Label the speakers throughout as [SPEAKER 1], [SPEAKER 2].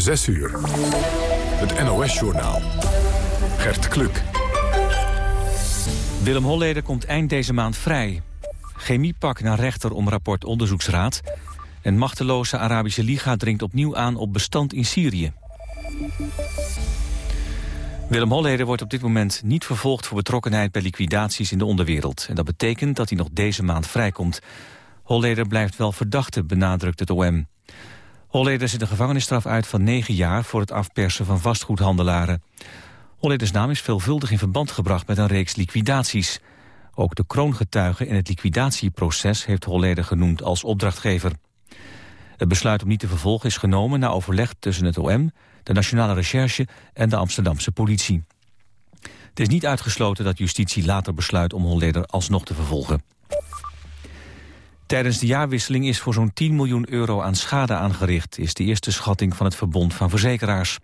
[SPEAKER 1] 6 uur. Het NOS-journaal. Gert Kluk.
[SPEAKER 2] Willem Holleder komt eind deze maand vrij. Chemiepak naar rechter om rapport onderzoeksraad. En machteloze Arabische Liga dringt opnieuw aan op bestand in Syrië. Willem Holleder wordt op dit moment niet vervolgd voor betrokkenheid bij liquidaties in de onderwereld. En dat betekent dat hij nog deze maand vrijkomt. Holleder blijft wel verdachte, benadrukt het OM. Holleder zit een gevangenisstraf uit van negen jaar voor het afpersen van vastgoedhandelaren. Holleders naam is veelvuldig in verband gebracht met een reeks liquidaties. Ook de kroongetuige in het liquidatieproces heeft Holleder genoemd als opdrachtgever. Het besluit om niet te vervolgen is genomen na overleg tussen het OM, de Nationale Recherche en de Amsterdamse politie. Het is niet uitgesloten dat justitie later besluit om Holleder alsnog te vervolgen. Tijdens de jaarwisseling is voor zo'n 10 miljoen euro aan schade aangericht... is de eerste schatting van het Verbond van Verzekeraars.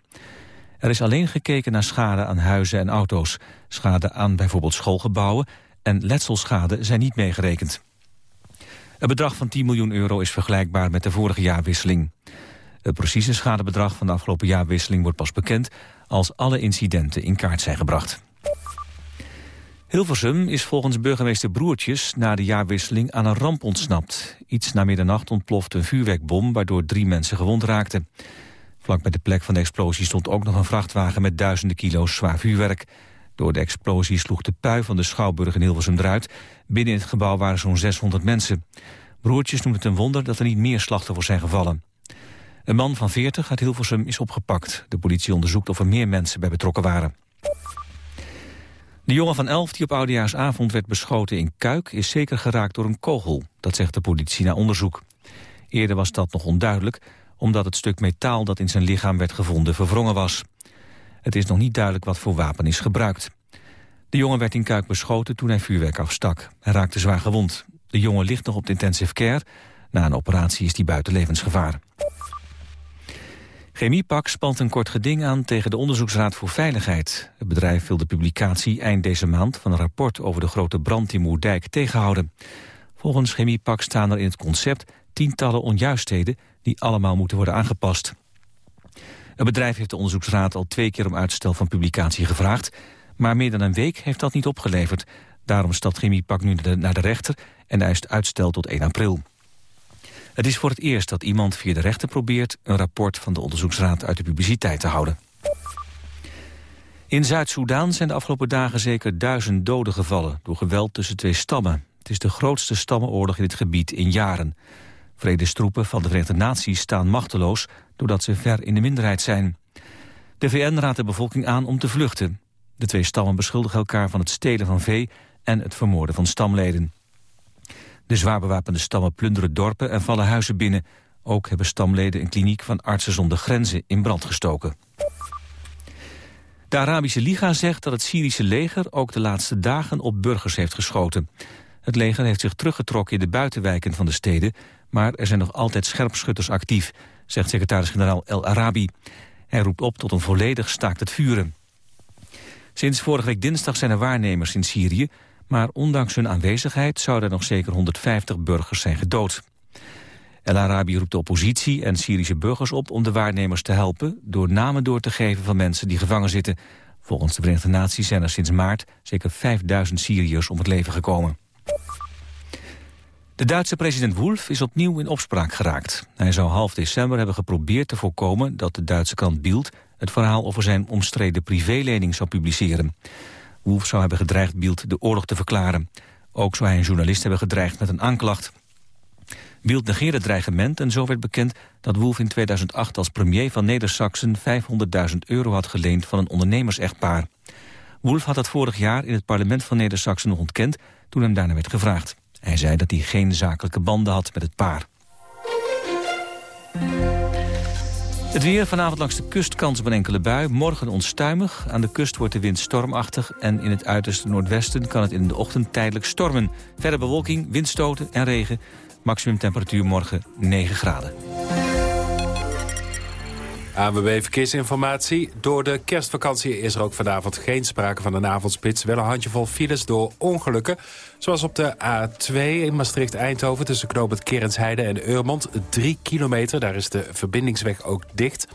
[SPEAKER 2] Er is alleen gekeken naar schade aan huizen en auto's. Schade aan bijvoorbeeld schoolgebouwen en letselschade zijn niet meegerekend. Het bedrag van 10 miljoen euro is vergelijkbaar met de vorige jaarwisseling. Het precieze schadebedrag van de afgelopen jaarwisseling wordt pas bekend... als alle incidenten in kaart zijn gebracht. Hilversum is volgens burgemeester Broertjes na de jaarwisseling aan een ramp ontsnapt. Iets na middernacht ontploft een vuurwerkbom waardoor drie mensen gewond raakten. Vlak bij de plek van de explosie stond ook nog een vrachtwagen met duizenden kilo's zwaar vuurwerk. Door de explosie sloeg de pui van de Schouwburg in Hilversum eruit. Binnen het gebouw waren zo'n 600 mensen. Broertjes noemt het een wonder dat er niet meer slachtoffers zijn gevallen. Een man van 40 uit Hilversum is opgepakt. De politie onderzoekt of er meer mensen bij betrokken waren. De jongen van 11 die op oudejaarsavond werd beschoten in Kuik... is zeker geraakt door een kogel, dat zegt de politie na onderzoek. Eerder was dat nog onduidelijk, omdat het stuk metaal... dat in zijn lichaam werd gevonden verwrongen was. Het is nog niet duidelijk wat voor wapen is gebruikt. De jongen werd in Kuik beschoten toen hij vuurwerk afstak. Hij raakte zwaar gewond. De jongen ligt nog op de intensive care. Na een operatie is hij buiten levensgevaar. Chemiepak spant een kort geding aan tegen de Onderzoeksraad voor Veiligheid. Het bedrijf wil de publicatie eind deze maand van een rapport over de grote brand in Moerdijk tegenhouden. Volgens Chemiepak staan er in het concept tientallen onjuistheden die allemaal moeten worden aangepast. Het bedrijf heeft de onderzoeksraad al twee keer om uitstel van publicatie gevraagd, maar meer dan een week heeft dat niet opgeleverd. Daarom stapt Chemiepak nu naar de rechter en eist uitstel tot 1 april. Het is voor het eerst dat iemand via de rechter probeert... een rapport van de onderzoeksraad uit de publiciteit te houden. In Zuid-Soedan zijn de afgelopen dagen zeker duizend doden gevallen... door geweld tussen twee stammen. Het is de grootste stammenoorlog in het gebied in jaren. Vredestroepen van de Verenigde Naties staan machteloos... doordat ze ver in de minderheid zijn. De VN raadt de bevolking aan om te vluchten. De twee stammen beschuldigen elkaar van het stelen van vee... en het vermoorden van stamleden. De zwaar bewapende stammen plunderen dorpen en vallen huizen binnen. Ook hebben stamleden een kliniek van Artsen zonder Grenzen in brand gestoken. De Arabische Liga zegt dat het Syrische leger ook de laatste dagen op burgers heeft geschoten. Het leger heeft zich teruggetrokken in de buitenwijken van de steden, maar er zijn nog altijd scherpschutters actief, zegt secretaris-generaal El Arabi. Hij roept op tot een volledig staakt het vuren. Sinds vorige week dinsdag zijn er waarnemers in Syrië maar ondanks hun aanwezigheid zouden er nog zeker 150 burgers zijn gedood. El Arabi roept de oppositie en Syrische burgers op om de waarnemers te helpen... door namen door te geven van mensen die gevangen zitten. Volgens de Verenigde Naties zijn er sinds maart zeker 5000 Syriërs om het leven gekomen. De Duitse president Wolf is opnieuw in opspraak geraakt. Hij zou half december hebben geprobeerd te voorkomen dat de Duitse krant Bild... het verhaal over zijn omstreden privélening zou publiceren. Wolf zou hebben gedreigd Bild de oorlog te verklaren. Ook zou hij een journalist hebben gedreigd met een aanklacht. Bild negeerde het dreigement en zo werd bekend dat Wolf in 2008 als premier van Neder-Saxen 500.000 euro had geleend van een ondernemers-echtpaar. Wolf had dat vorig jaar in het parlement van Neder-Saxen ontkend toen hem daarna werd gevraagd. Hij zei dat hij geen zakelijke banden had met het paar. Het weer vanavond langs de kust kans op een enkele bui. Morgen onstuimig. Aan de kust wordt de wind stormachtig. En in het uiterste noordwesten kan het in de ochtend tijdelijk stormen. Verder bewolking, windstoten en regen. Maximum temperatuur morgen 9 graden.
[SPEAKER 3] ANWB Verkeersinformatie. Door de kerstvakantie is er ook vanavond geen sprake van een avondspits. Wel een handjevol files door ongelukken. Zoals op de A2 in Maastricht-Eindhoven tussen knooppunt Kerensheide en Eurmond. 3 kilometer, daar is de verbindingsweg ook dicht.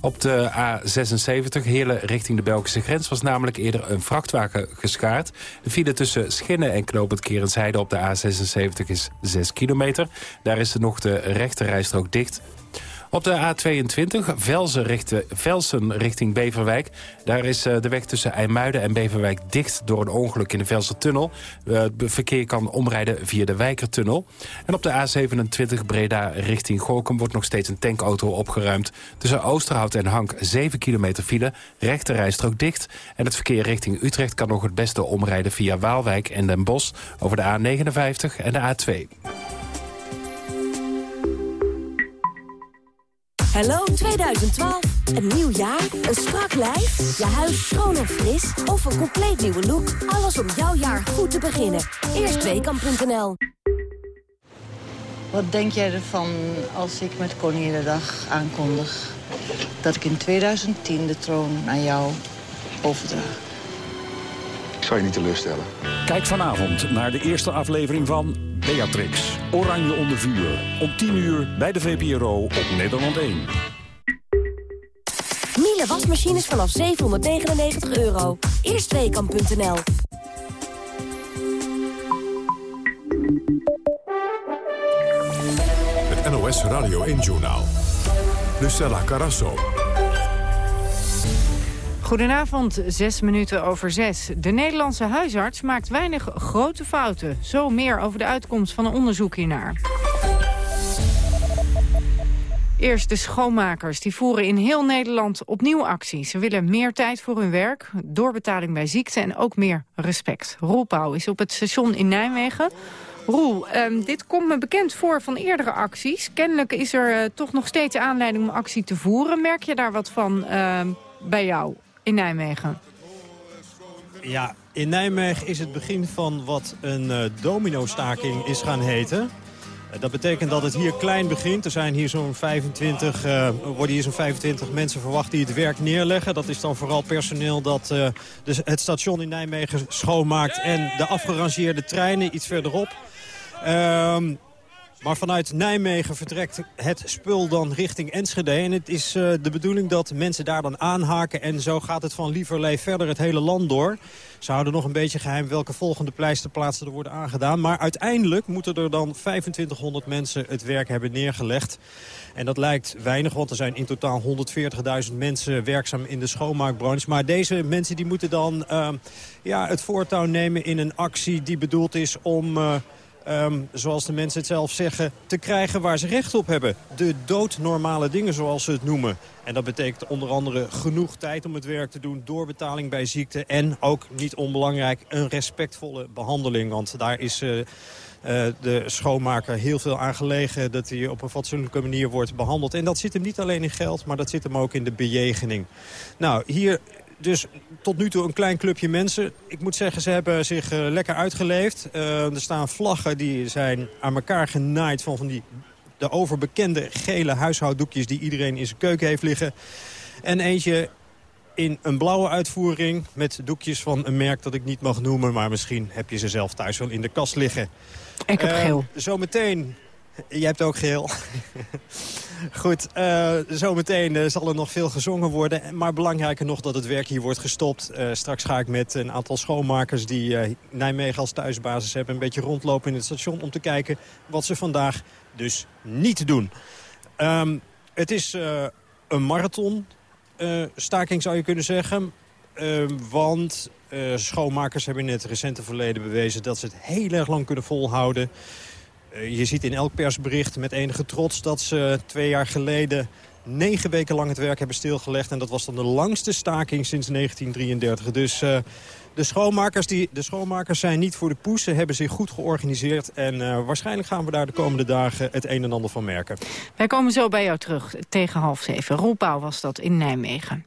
[SPEAKER 3] Op de A76 Heerlen richting de Belgische grens... was namelijk eerder een vrachtwagen geschaard. De file tussen Schinnen en knooppunt Kerensheide op de A76 is 6 kilometer. Daar is nog de rechte rijstrook dicht. Op de A22 Velsen, richting, richting Beverwijk. Daar is eh, de weg tussen IJmuiden en Beverwijk dicht door een ongeluk in de Velsertunnel. Eh, het verkeer kan omrijden via de Wijkertunnel. En op de A27 Breda richting Gorkum wordt nog steeds een tankauto opgeruimd. Tussen Oosterhout en Hank 7 kilometer file, rechte rijstrook dicht. En het verkeer richting Utrecht kan nog het beste omrijden via Waalwijk en Den Bosch... over de A59 en de A2.
[SPEAKER 4] Hallo 2012. Een nieuw jaar, een strak lijf, je huis schoon en fris... of een compleet nieuwe look. Alles om jouw jaar goed te beginnen. Eerstweekam.nl
[SPEAKER 5] Wat denk jij ervan als ik met Koninginnedag aankondig... dat ik in 2010 de troon aan jou overdraag?
[SPEAKER 6] Ik zal je niet teleurstellen.
[SPEAKER 7] Kijk vanavond naar de eerste aflevering van Beatrix, Oranje onder vuur. Om 10 uur bij de VPRO op Nederland 1.
[SPEAKER 4] Miele wasmachines vanaf 799 euro. Eerstweekam.nl
[SPEAKER 1] Het NOS Radio 1 Journaal. Lucella Carasso.
[SPEAKER 8] Goedenavond, zes minuten over zes. De Nederlandse huisarts maakt weinig grote fouten. Zo meer over de uitkomst van een onderzoek hiernaar. Eerst de schoonmakers. Die voeren in heel Nederland opnieuw actie. Ze willen meer tijd voor hun werk, doorbetaling bij ziekte en ook meer respect. Roel Pauw is op het station in Nijmegen. Roel, um, dit komt me bekend voor van eerdere acties. Kennelijk is er uh, toch nog steeds aanleiding om actie te voeren. Merk je daar wat van uh, bij jou? In Nijmegen?
[SPEAKER 9] Ja, in Nijmegen is het begin van wat een uh, domino-staking is gaan heten. Uh, dat betekent dat het hier klein begint. Er zijn hier zo'n 25, uh, worden hier zo'n 25 mensen verwacht die het werk neerleggen. Dat is dan vooral personeel dat het station in Nijmegen schoonmaakt... en de afgerangeerde treinen iets verderop. Ehm, maar vanuit Nijmegen vertrekt het spul dan richting Enschede. En het is uh, de bedoeling dat mensen daar dan aanhaken. En zo gaat het van Lieverlee verder het hele land door. Ze houden nog een beetje geheim welke volgende pleisterplaatsen er worden aangedaan. Maar uiteindelijk moeten er dan 2500 mensen het werk hebben neergelegd. En dat lijkt weinig, want er zijn in totaal 140.000 mensen werkzaam in de schoonmaakbranche. Maar deze mensen die moeten dan uh, ja, het voortouw nemen in een actie die bedoeld is om... Uh, um, zoals de mensen het zelf zeggen, te krijgen waar ze recht op hebben. De doodnormale dingen, zoals ze het noemen. En dat betekent onder andere genoeg tijd om het werk te doen... doorbetaling bij ziekte en ook, niet onbelangrijk, een respectvolle behandeling. Want daar is... Uh, uh, de schoonmaker heel veel aan gelegen... dat hij op een fatsoenlijke manier wordt behandeld. En dat zit hem niet alleen in geld, maar dat zit hem ook in de bejegening. Nou, hier dus tot nu toe een klein clubje mensen. Ik moet zeggen, ze hebben zich uh, lekker uitgeleefd. Uh, er staan vlaggen die zijn aan elkaar genaaid van, van die, de overbekende gele huishouddoekjes... die iedereen in zijn keuken heeft liggen. En eentje in een blauwe uitvoering met doekjes van een merk dat ik niet mag noemen... maar misschien heb je ze zelf thuis wel in de kast liggen.
[SPEAKER 8] Ik heb uh, geel.
[SPEAKER 9] Zometeen Jij hebt ook geel. Goed, uh, zometeen uh, zal er nog veel gezongen worden. Maar belangrijker nog dat het werk hier wordt gestopt. Uh, straks ga ik met een aantal schoonmakers die Nijmegen als thuisbasis hebben... een beetje rondlopen in het station om te kijken wat ze vandaag dus niet doen. Um, het is een marathon staking zou je kunnen zeggen. want schoonmakers hebben in het recente verleden bewezen... dat ze het heel erg lang kunnen volhouden... Eh, je ziet in elk persbericht met enige trots dat ze twee jaar geleden negen weken lang het werk hebben stilgelegd. En dat was dan de langste staking sinds 1933. Dus uh, de, schoonmakers die, de schoonmakers zijn niet voor de poes. Ze hebben zich goed georganiseerd. En uh, waarschijnlijk gaan we daar de komende dagen het een en ander van merken.
[SPEAKER 8] Wij komen zo bij jou terug tegen half zeven. Roel was dat in Nijmegen.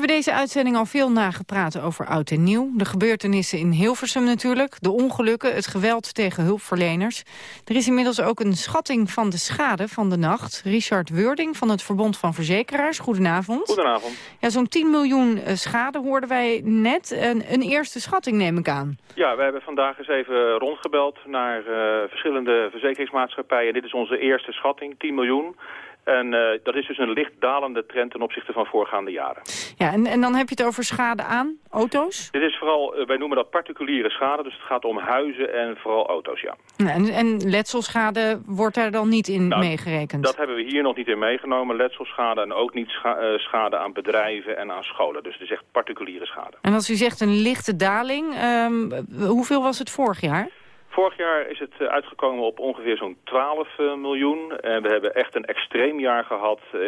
[SPEAKER 8] Hebben deze uitzending al veel nagepraat over oud en nieuw. De gebeurtenissen in Hilversum natuurlijk, de ongelukken, het geweld tegen hulpverleners. Er is inmiddels ook een schatting van de schade van de nacht. Richard Wording van het Verbond van Verzekeraars, goedenavond.
[SPEAKER 10] Goedenavond.
[SPEAKER 8] Ja, zo'n 10 miljoen eh, schade hoorden wij net. Een, een eerste schatting neem ik aan.
[SPEAKER 10] Ja, we hebben vandaag eens even rondgebeld naar uh, verschillende verzekeringsmaatschappijen. Dit is onze eerste schatting, 10 miljoen. En uh, dat is dus een licht dalende trend ten opzichte van voorgaande jaren.
[SPEAKER 8] Ja, en, en dan heb je het over schade aan auto's?
[SPEAKER 10] Dit is vooral, uh, wij noemen dat particuliere schade, dus het gaat om huizen en vooral auto's, ja.
[SPEAKER 8] En, en letselschade wordt daar dan niet in nou, meegerekend?
[SPEAKER 10] Dat hebben we hier nog niet in meegenomen, letselschade en ook niet scha uh, schade aan bedrijven en aan scholen. Dus het is echt particuliere schade.
[SPEAKER 8] En als u zegt een lichte daling, um, hoeveel was het vorig jaar?
[SPEAKER 10] Vorig jaar is het eh, uitgekomen op ongeveer zo'n 12 uh, miljoen. En we hebben echt een extreem jaar gehad, uh,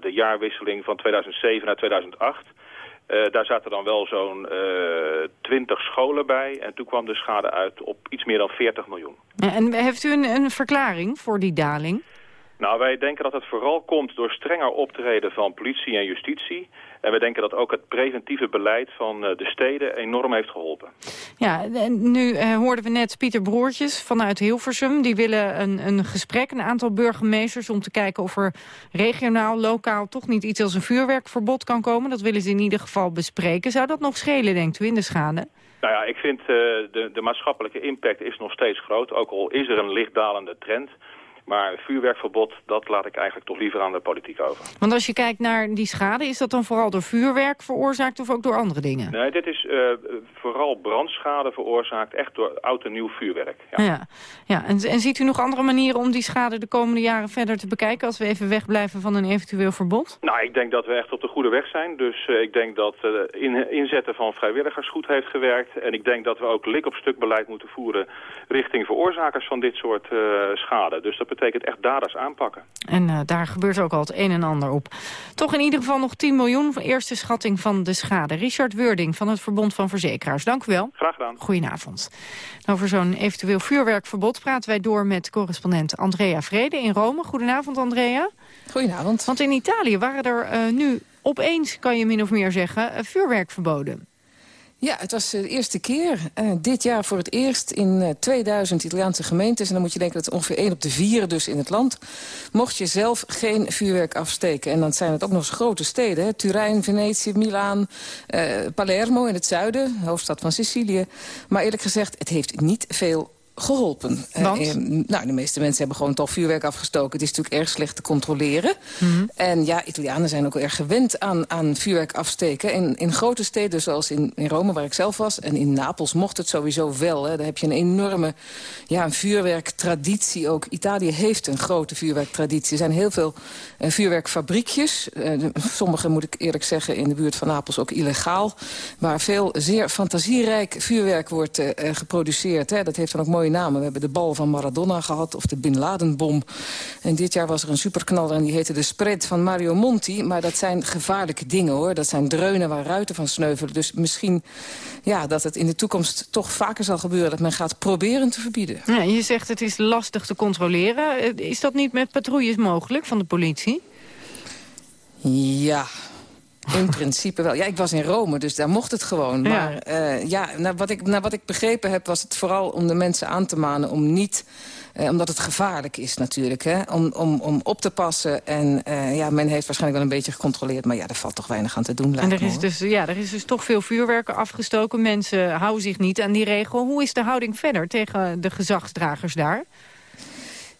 [SPEAKER 10] de jaarwisseling van 2007 naar 2008. Uh, daar zaten dan wel zo'n 20 scholen bij. En toen kwam de schade uit op iets meer dan 40 miljoen.
[SPEAKER 8] En heeft u een, een verklaring voor die daling?
[SPEAKER 10] Nou, wij denken dat het vooral komt door strenger optreden van politie en justitie. En we denken dat ook het preventieve beleid van de steden enorm heeft geholpen.
[SPEAKER 8] Ja, en nu uh, hoorden we net Pieter Broertjes vanuit Hilversum. Die willen een, een gesprek, een aantal burgemeesters... om te kijken of er regionaal, lokaal toch niet iets als een vuurwerkverbod kan komen. Dat willen ze in ieder geval bespreken. Zou dat nog schelen, denkt u, in de schade?
[SPEAKER 10] Nou ja, ik vind uh, de, de maatschappelijke impact is nog steeds groot. Ook al is er een lichtdalende trend... Maar vuurwerkverbod, dat laat ik eigenlijk toch liever aan de politiek over.
[SPEAKER 8] Want als je kijkt naar die schade, is dat dan vooral door vuurwerk veroorzaakt of ook door andere dingen?
[SPEAKER 10] Nee, dit is uh, vooral brandschade veroorzaakt, echt door oud en nieuw vuurwerk.
[SPEAKER 8] Ja, ja, ja. En, en ziet u nog andere manieren om die schade de komende jaren verder te bekijken... als we even wegblijven van een eventueel verbod?
[SPEAKER 10] Nou, ik denk dat we echt op de goede weg zijn. Dus uh, ik denk dat uh, in, inzetten van vrijwilligers goed heeft gewerkt. En ik denk dat we ook lik op stuk beleid moeten voeren... richting veroorzakers van dit soort schade. Dus dat betekent echt daders aanpakken.
[SPEAKER 8] En uh, daar gebeurt ook al het een en ander op. Toch in ieder geval nog 10 miljoen, eerste schatting van de schade. Richard Wording van het Verbond van Verzekeraars, dank u wel.
[SPEAKER 10] Graag gedaan.
[SPEAKER 8] Goedenavond. Over zo'n eventueel vuurwerkverbod praten wij door met correspondent Andrea Vrede in Rome. Goedenavond, Andrea.
[SPEAKER 11] Goedenavond.
[SPEAKER 8] Want in Italië waren er uh, nu opeens, kan je min of meer zeggen, uh, vuurwerkverboden.
[SPEAKER 11] Ja, het was de eerste keer. Uh, dit jaar voor het eerst in uh, 2000 Italiaanse gemeentes. En dan moet je denken dat het ongeveer 1 op de 4 dus in het land. Mocht je zelf geen vuurwerk afsteken. En dan zijn het ook nog eens grote steden. Hè? Turijn, Venetië, Milaan, Palermo in het zuiden. Hoofdstad van Sicilië. Maar eerlijk gezegd, het heeft niet veel geholpen.
[SPEAKER 8] Want?
[SPEAKER 11] Uh, nou, de meeste mensen hebben gewoon toch vuurwerk afgestoken. Het is natuurlijk erg slecht te controleren.
[SPEAKER 8] Mhm.
[SPEAKER 11] Mm -hmm. En ja, Italianen zijn ook erg gewend aan, aan vuurwerk afsteken. In, in grote steden zoals in, in Rome, waar ik zelf was... en in Napels mocht het sowieso wel. Hè. Daar heb je een enorme ja, een vuurwerktraditie ook. Italië heeft een grote vuurwerktraditie. Er zijn heel veel uh, vuurwerkfabriekjes. Uh, sommige, moet ik eerlijk zeggen, in de buurt van Napels ook illegaal. Waar veel zeer fantasierijk vuurwerk wordt geproduceerd. Hè. Dat heeft dan ook mooie namen. We hebben de bal van Maradona gehad of de Bin Laden-bom. En dit jaar was er een superknaller en die heette de Spread van Mario Monti. Maar dat zijn gevaarlijke dingen hoor. Dat zijn dreunen waar ruiten van sneuvelen. Dus misschien ja, dat het in de toekomst toch vaker zal gebeuren... dat men gaat proberen te verbieden.
[SPEAKER 8] Ja, je zegt het is lastig te controleren. Is dat niet met patrouilles mogelijk van de politie?
[SPEAKER 11] Ja, in principe wel. Ja, ik was in Rome, dus daar mocht het gewoon. Maar ja, uh, ja naar, wat ik, naar wat ik begrepen heb... was het vooral om de mensen aan te manen om niet... Uh, omdat het gevaarlijk is natuurlijk, hè? Om, om, om op te passen. En uh, ja, men heeft waarschijnlijk wel een beetje gecontroleerd... maar ja, er valt toch weinig aan te doen,
[SPEAKER 8] En er
[SPEAKER 11] me,
[SPEAKER 8] is, dus, ja, er is dus toch veel vuurwerken afgestoken. Mensen houden zich niet aan die regel. Hoe is de houding verder tegen de gezagsdragers daar?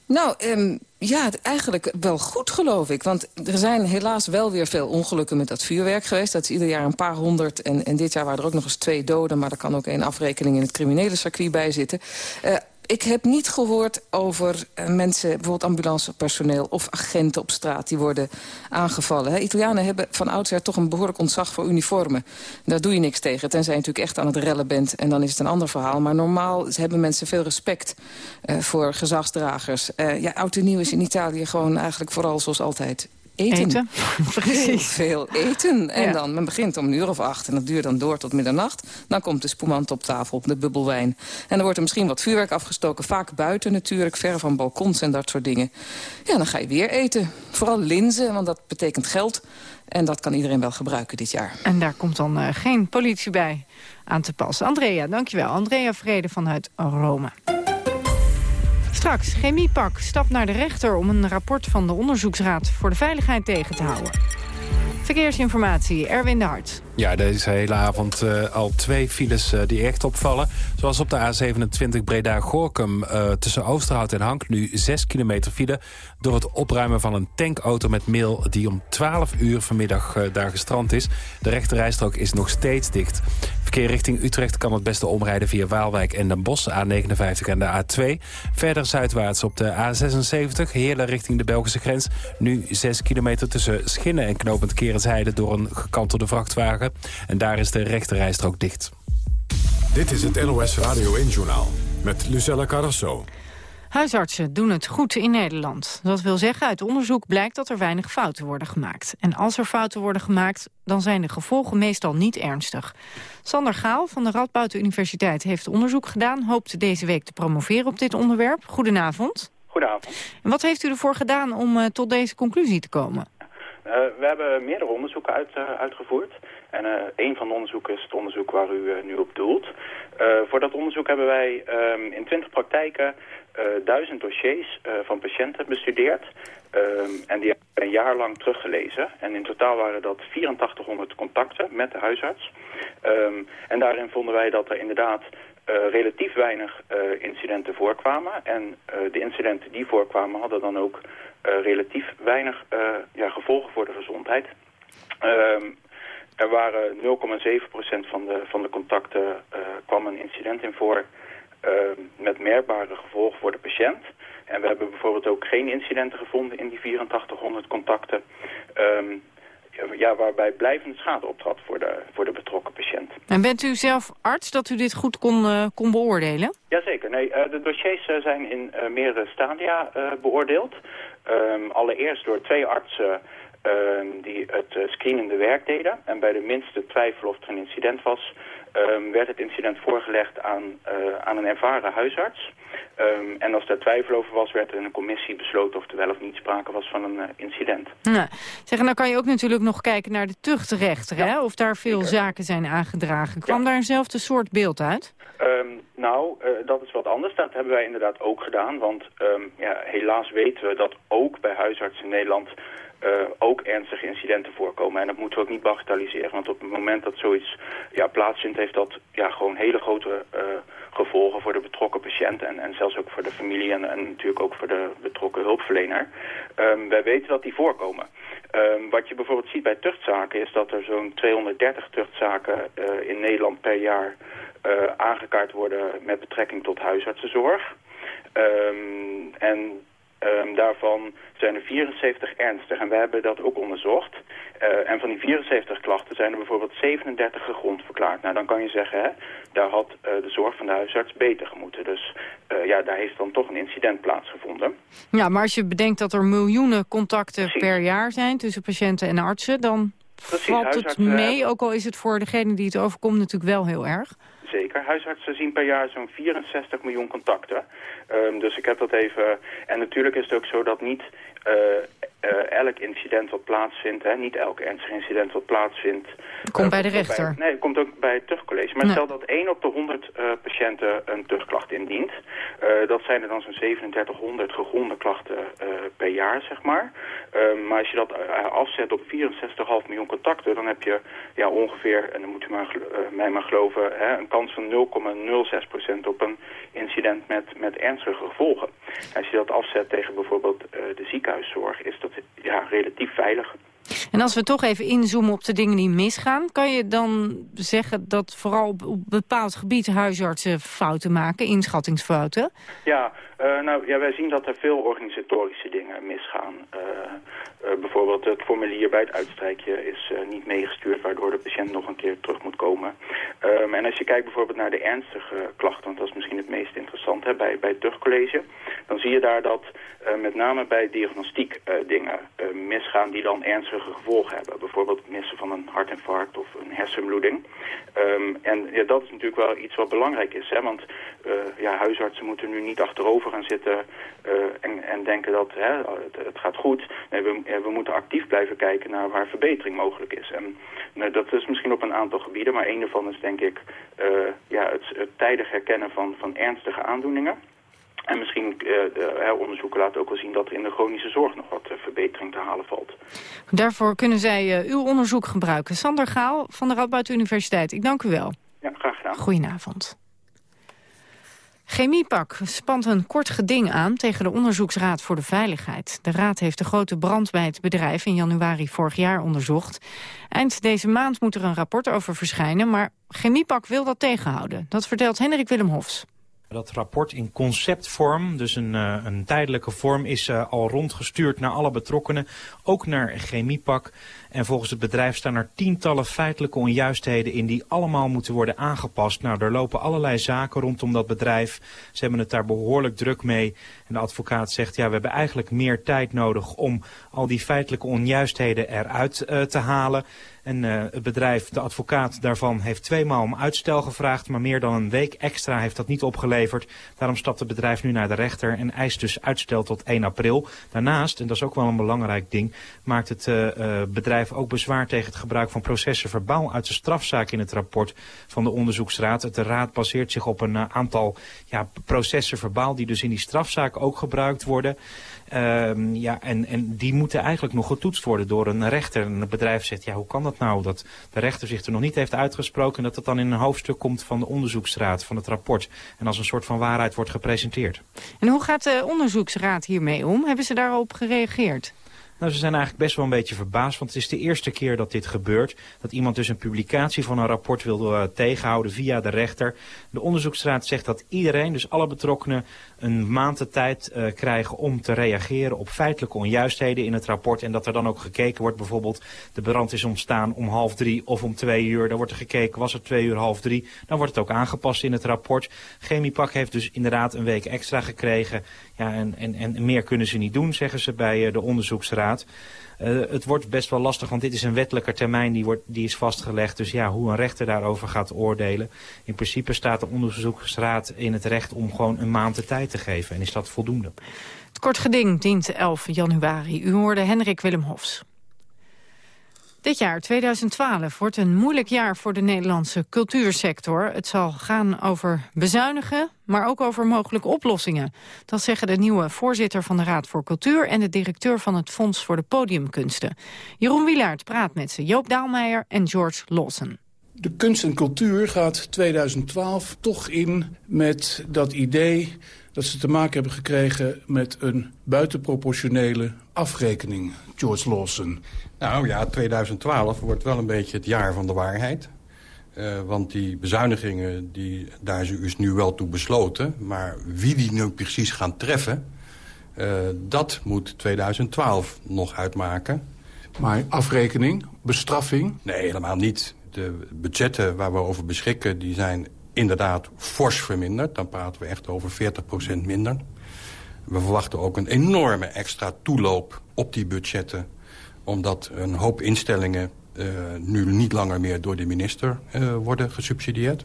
[SPEAKER 11] Nou, um, ja, eigenlijk wel goed, geloof ik. Want er zijn helaas wel weer veel ongelukken met dat vuurwerk geweest. Dat is ieder jaar een paar honderd. En, en dit jaar waren er ook nog eens twee doden. Maar er kan ook één afrekening in het criminele circuit bij zitten. Uh, ik heb niet gehoord over uh, mensen, bijvoorbeeld ambulancepersoneel... of agenten op straat die worden aangevallen. Italianen hebben van oudsher toch een behoorlijk ontzag voor uniformen. Daar doe je niks tegen, tenzij je natuurlijk echt aan het rellen bent. En dan is het een ander verhaal. Maar normaal hebben mensen veel respect uh, voor gezagsdragers. Uh, ja, oud en nieuw is in Italië gewoon eigenlijk vooral zoals altijd eten.
[SPEAKER 8] Eten, precies.
[SPEAKER 11] Heel veel eten. En
[SPEAKER 8] Ja.
[SPEAKER 11] dan, men begint om een uur of acht en dat duurt dan door tot middernacht. Dan komt de spumant op tafel, de bubbelwijn. En dan wordt er misschien wat vuurwerk afgestoken. Vaak buiten natuurlijk, ver van balkons en dat soort dingen. Ja, dan ga je weer eten. Vooral linzen, want dat betekent geld. En dat kan iedereen wel gebruiken dit jaar.
[SPEAKER 8] En daar komt dan eh, geen politie bij aan te pas. Andrea, dankjewel. Andrea Vrede vanuit Rome. Straks, Chemiepak stapt naar de rechter om een rapport van de Onderzoeksraad voor de Veiligheid tegen te houden. Verkeersinformatie, Erwin de Hart.
[SPEAKER 3] Ja, deze hele avond eh, al twee files eh, die echt opvallen. Zoals op de A27 Breda-Gorkum uh, tussen Oosterhout en Hank... nu 6 kilometer file door het opruimen van een tankauto met meel... die om 12 uur vanmiddag daar gestrand is. De rechterrijstrook is nog steeds dicht. Verkeer richting Utrecht kan het beste omrijden via Waalwijk en Den Bosch... A59 en de A2. Verder zuidwaarts op de A76, Heerlen richting de Belgische grens... nu 6 kilometer tussen Schinnen en Knopend Kerensheide... door een gekantelde vrachtwagen. En daar is de rechterrijstrook dicht.
[SPEAKER 1] Dit is het NOS Radio 1-journaal met Lucella Carrasso.
[SPEAKER 8] Huisartsen doen het goed in Nederland. Dat wil zeggen, uit onderzoek blijkt dat er weinig fouten worden gemaakt. En als er fouten worden gemaakt, dan zijn de gevolgen meestal niet ernstig. Sander Gaal van de Radboud Universiteit heeft onderzoek gedaan... hoopt deze week te promoveren op dit onderwerp. Goedenavond.
[SPEAKER 12] Goedenavond.
[SPEAKER 8] En wat heeft u ervoor gedaan om uh, tot deze conclusie te komen?
[SPEAKER 12] Uh, we hebben meerdere onderzoeken uit, uh, uitgevoerd. En uh, een van de onderzoeken is het onderzoek waar u nu op doelt. voor dat onderzoek hebben wij um, in 20 praktijken duizend dossiers van patiënten bestudeerd. Um, en die hebben we een jaar lang teruggelezen. En in totaal waren dat 8400 contacten met de huisarts. Um, en daarin vonden wij dat er inderdaad relatief weinig incidenten voorkwamen. En de incidenten die voorkwamen hadden dan ook relatief weinig ja, gevolgen voor de gezondheid. Um, er waren 0,7% van de, van de contacten kwam een incident in voor met merkbare gevolgen voor de patiënt. En we hebben bijvoorbeeld ook geen incidenten gevonden in die 8400 contacten. Um, ja, waarbij blijvende schade optrad voor de, voor de betrokken patiënt.
[SPEAKER 8] En bent u zelf arts dat u dit goed kon, uh, kon beoordelen?
[SPEAKER 12] Jazeker. Nee, uh, de dossiers uh, zijn in meerdere stadia beoordeeld. Um, allereerst door twee artsen ehm, die het screenende werk deden. En bij de minste twijfel of er een incident was... Um, werd het incident voorgelegd aan, aan een ervaren huisarts... Um, en als daar twijfel over was, werd er in een commissie besloten of er wel of niet sprake was van een uh, incident.
[SPEAKER 8] Nou, zeg, dan kan je ook natuurlijk nog kijken naar de tuchtrechter, ja. hè? Of daar veel
[SPEAKER 12] Zeker.
[SPEAKER 8] zaken zijn aangedragen. Kwam
[SPEAKER 12] Ja.
[SPEAKER 8] daar eenzelfde soort beeld uit?
[SPEAKER 12] Um, nou, uh, dat is wat anders. Dat hebben wij inderdaad ook gedaan. Want um, ja, helaas weten we dat ook bij huisartsen in Nederland... Uh, ook ernstige incidenten voorkomen. En dat moeten we ook niet bagatelliseren. Want op het moment dat zoiets ja, plaatsvindt... heeft dat ja, gewoon hele grote uh, gevolgen voor de betrokken patiënt... En, en zelfs ook voor de familie en, en natuurlijk ook voor de betrokken hulpverlener. Um, wij weten dat die voorkomen. Um, wat je bijvoorbeeld ziet bij tuchtzaken... is dat er zo'n 230 tuchtzaken uh, in Nederland per jaar... Aangekaart worden met betrekking tot huisartsenzorg. Um, en Um, daarvan zijn er 74 ernstig en wij hebben dat ook onderzocht. Uh, en van die 74 klachten zijn er bijvoorbeeld 37 gegrond verklaard. Nou, dan kan je zeggen, hè, daar had uh, de zorg van de huisarts beter gemoeten. Dus uh, ja, daar heeft dan toch een incident plaatsgevonden.
[SPEAKER 8] Ja, maar als je bedenkt dat er miljoenen contacten Precies. per jaar zijn tussen patiënten en artsen... dan Precies, valt het mee, ook al is het voor degene die het overkomt natuurlijk wel heel erg.
[SPEAKER 12] Zeker. Huisartsen zien per jaar zo'n 64 miljoen contacten. Um, dus ik heb dat even... En natuurlijk is het ook zo dat niet uh, uh, elk incident wat plaatsvindt... Hè, niet elk ernstig incident wat plaatsvindt...
[SPEAKER 8] Komt uh, bij de rechter.
[SPEAKER 12] Bij, nee, komt ook bij het tuchtcollege. Maar nee. stel dat 1 op de 100 patiënten een tuchtklacht indient... dat zijn er dan zo'n 3700 gegronde klachten per jaar, zeg maar. Ehm, maar als je dat afzet op 64,5 miljoen contacten... dan heb je ja, ongeveer, en dan moet u maar, mij maar geloven... Hè, een kans van 0,06% op een incident met, met ernstige gevolgen. Als je dat afzet tegen bijvoorbeeld de ziekenhuiszorg, is dat ja, relatief veilig.
[SPEAKER 8] En als we toch even inzoomen op de dingen die misgaan... kan je dan zeggen dat vooral op, bepaald gebied huisartsen fouten maken, inschattingsfouten?
[SPEAKER 12] Ja, uh, nou, ja, wij zien dat er veel organisatorische dingen misgaan. Uh, uh, bijvoorbeeld het formulier bij het uitstrijkje is niet meegestuurd... waardoor de patiënt nog een keer terug moet komen. Um, en als je kijkt bijvoorbeeld naar de ernstige klachten... want dat is misschien het meest interessant hè, bij, bij het tuchtcollege... dan zie je daar dat met name bij diagnostiek uh, dingen uh, misgaan die dan ernstige gevolgen hebben. Bijvoorbeeld missen van een hartinfarct of een hersenbloeding. Um, en ja, dat is natuurlijk wel iets wat belangrijk is. Hè? Want ja, huisartsen moeten nu niet achterover gaan zitten en, en, denken dat hè, het, het, gaat goed. Nee, we, we, moeten actief blijven kijken naar waar verbetering mogelijk is. En nou, dat is misschien op een aantal gebieden, maar een daarvan is denk ik ja, het, het tijdig herkennen van, van ernstige aandoeningen. En misschien de, onderzoeken laten ook wel zien dat er in de chronische zorg nog wat uh, verbetering te halen valt.
[SPEAKER 8] Daarvoor kunnen zij uw onderzoek gebruiken. Sander Gaal van de Radboud Universiteit, ik dank u wel.
[SPEAKER 12] Ja, graag gedaan.
[SPEAKER 8] Goedenavond. Chemiepak spant een kort geding aan tegen de Onderzoeksraad voor de Veiligheid. De raad heeft de grote brand bij het bedrijf in januari vorig jaar onderzocht. Eind deze maand moet er een rapport over verschijnen, maar Chemiepak wil dat tegenhouden. Dat vertelt Hendrik Willem Hofs.
[SPEAKER 13] Dat rapport in conceptvorm, dus een, uh, een tijdelijke vorm, is uh, al rondgestuurd naar alle betrokkenen. Ook naar Chemiepak. En volgens het bedrijf staan er tientallen feitelijke onjuistheden in die allemaal moeten worden aangepast. Nou, er lopen allerlei zaken rondom dat bedrijf. Ze hebben het daar behoorlijk druk mee. En de advocaat zegt, ja, we hebben eigenlijk meer tijd nodig om al die feitelijke onjuistheden eruit uh, te halen. En uh, het bedrijf, de advocaat daarvan, heeft tweemaal om uitstel gevraagd. Maar meer dan een week extra heeft dat niet opgeleverd. Daarom stapt het bedrijf nu naar de rechter en eist dus uitstel tot 1 april. Daarnaast, en dat is ook wel een belangrijk ding, maakt het uh, uh, bedrijf ook bezwaar tegen het gebruik van processen verbaal uit de strafzaak in het rapport van de onderzoeksraad. De raad baseert zich op een aantal ja, processen verbaal die dus in die strafzaak ook gebruikt worden. Um, ja, en, en die moeten eigenlijk nog getoetst worden door een rechter. En het bedrijf zegt, ja, hoe kan dat nou? Dat de rechter zich er nog niet heeft uitgesproken... en dat het dan in een hoofdstuk komt van de onderzoeksraad, van het rapport. En als een soort van waarheid wordt gepresenteerd.
[SPEAKER 8] En hoe gaat de onderzoeksraad hiermee om? Hebben ze daarop gereageerd?
[SPEAKER 13] Nou, ze zijn eigenlijk best wel een beetje verbaasd, want het is de eerste keer dat dit gebeurt. Dat iemand dus een publicatie van een rapport wil uh, tegenhouden via de rechter. De onderzoeksraad zegt dat iedereen, dus alle betrokkenen, een maand de tijd uh, krijgen om te reageren op feitelijke onjuistheden in het rapport. En dat er dan ook gekeken wordt, bijvoorbeeld de brand is ontstaan om half drie of om twee uur. Dan wordt er gekeken, was het twee uur, half drie. Dan wordt het ook aangepast in het rapport. Chemiepak heeft dus inderdaad een week extra gekregen. En, en, en meer kunnen ze niet doen, zeggen ze bij uh, de onderzoeksraad. Uh, het wordt best wel lastig, want dit is een wettelijke termijn die, wordt, die is vastgelegd. Dus ja, hoe een rechter daarover gaat oordelen. In principe staat de onderzoeksraad in het recht om gewoon een maand de tijd te geven. En is dat voldoende?
[SPEAKER 8] Het kort geding dient 11 januari. U hoorde Hendrik Willem Hofs. Dit jaar, 2012, wordt een moeilijk jaar voor de Nederlandse cultuursector. Het zal gaan over bezuinigen, maar ook over mogelijke oplossingen. Dat zeggen de nieuwe voorzitter van de Raad voor Cultuur... en de directeur van het Fonds voor de Podiumkunsten. Jeroen Wielaert praat met ze, Joop Daalmeijer en George Lawson.
[SPEAKER 14] De kunst en cultuur gaat 2012 toch in met dat idee dat ze te maken hebben gekregen met een buitenproportionele afrekening, George Lawson.
[SPEAKER 15] Nou ja, 2012 wordt wel een beetje het jaar van de waarheid. Uh, want die bezuinigingen, die, daar is nu wel toe besloten. Maar wie die nu precies gaan treffen, uh, dat moet 2012 nog uitmaken.
[SPEAKER 14] Maar afrekening, bestraffing?
[SPEAKER 15] Nee, helemaal niet. De budgetten waar we over beschikken, die zijn inderdaad fors verminderd. Dan praten we echt over 40% minder. We verwachten ook een enorme extra toeloop op die budgetten omdat een hoop instellingen uh, nu niet langer meer door de minister uh, worden gesubsidieerd.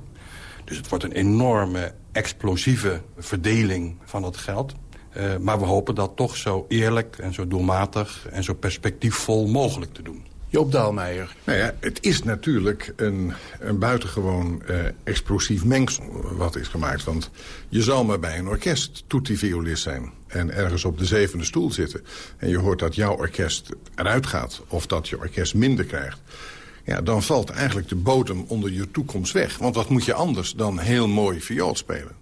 [SPEAKER 15] Dus het wordt een enorme explosieve verdeling van het geld. Uh, maar we hopen dat toch zo eerlijk en zo doelmatig en zo perspectiefvol mogelijk te doen.
[SPEAKER 14] Joop Daalmeijer.
[SPEAKER 16] Nou ja, het is natuurlijk een, een buitengewoon uh, explosief mengsel wat is gemaakt. Want je zal maar bij een orkest toetie-violist zijn en ergens op de zevende stoel zitten... en je hoort dat jouw orkest eruit gaat of dat je orkest minder krijgt... ja, dan valt eigenlijk de bodem onder je toekomst weg. Want wat moet je anders dan heel mooi viool spelen?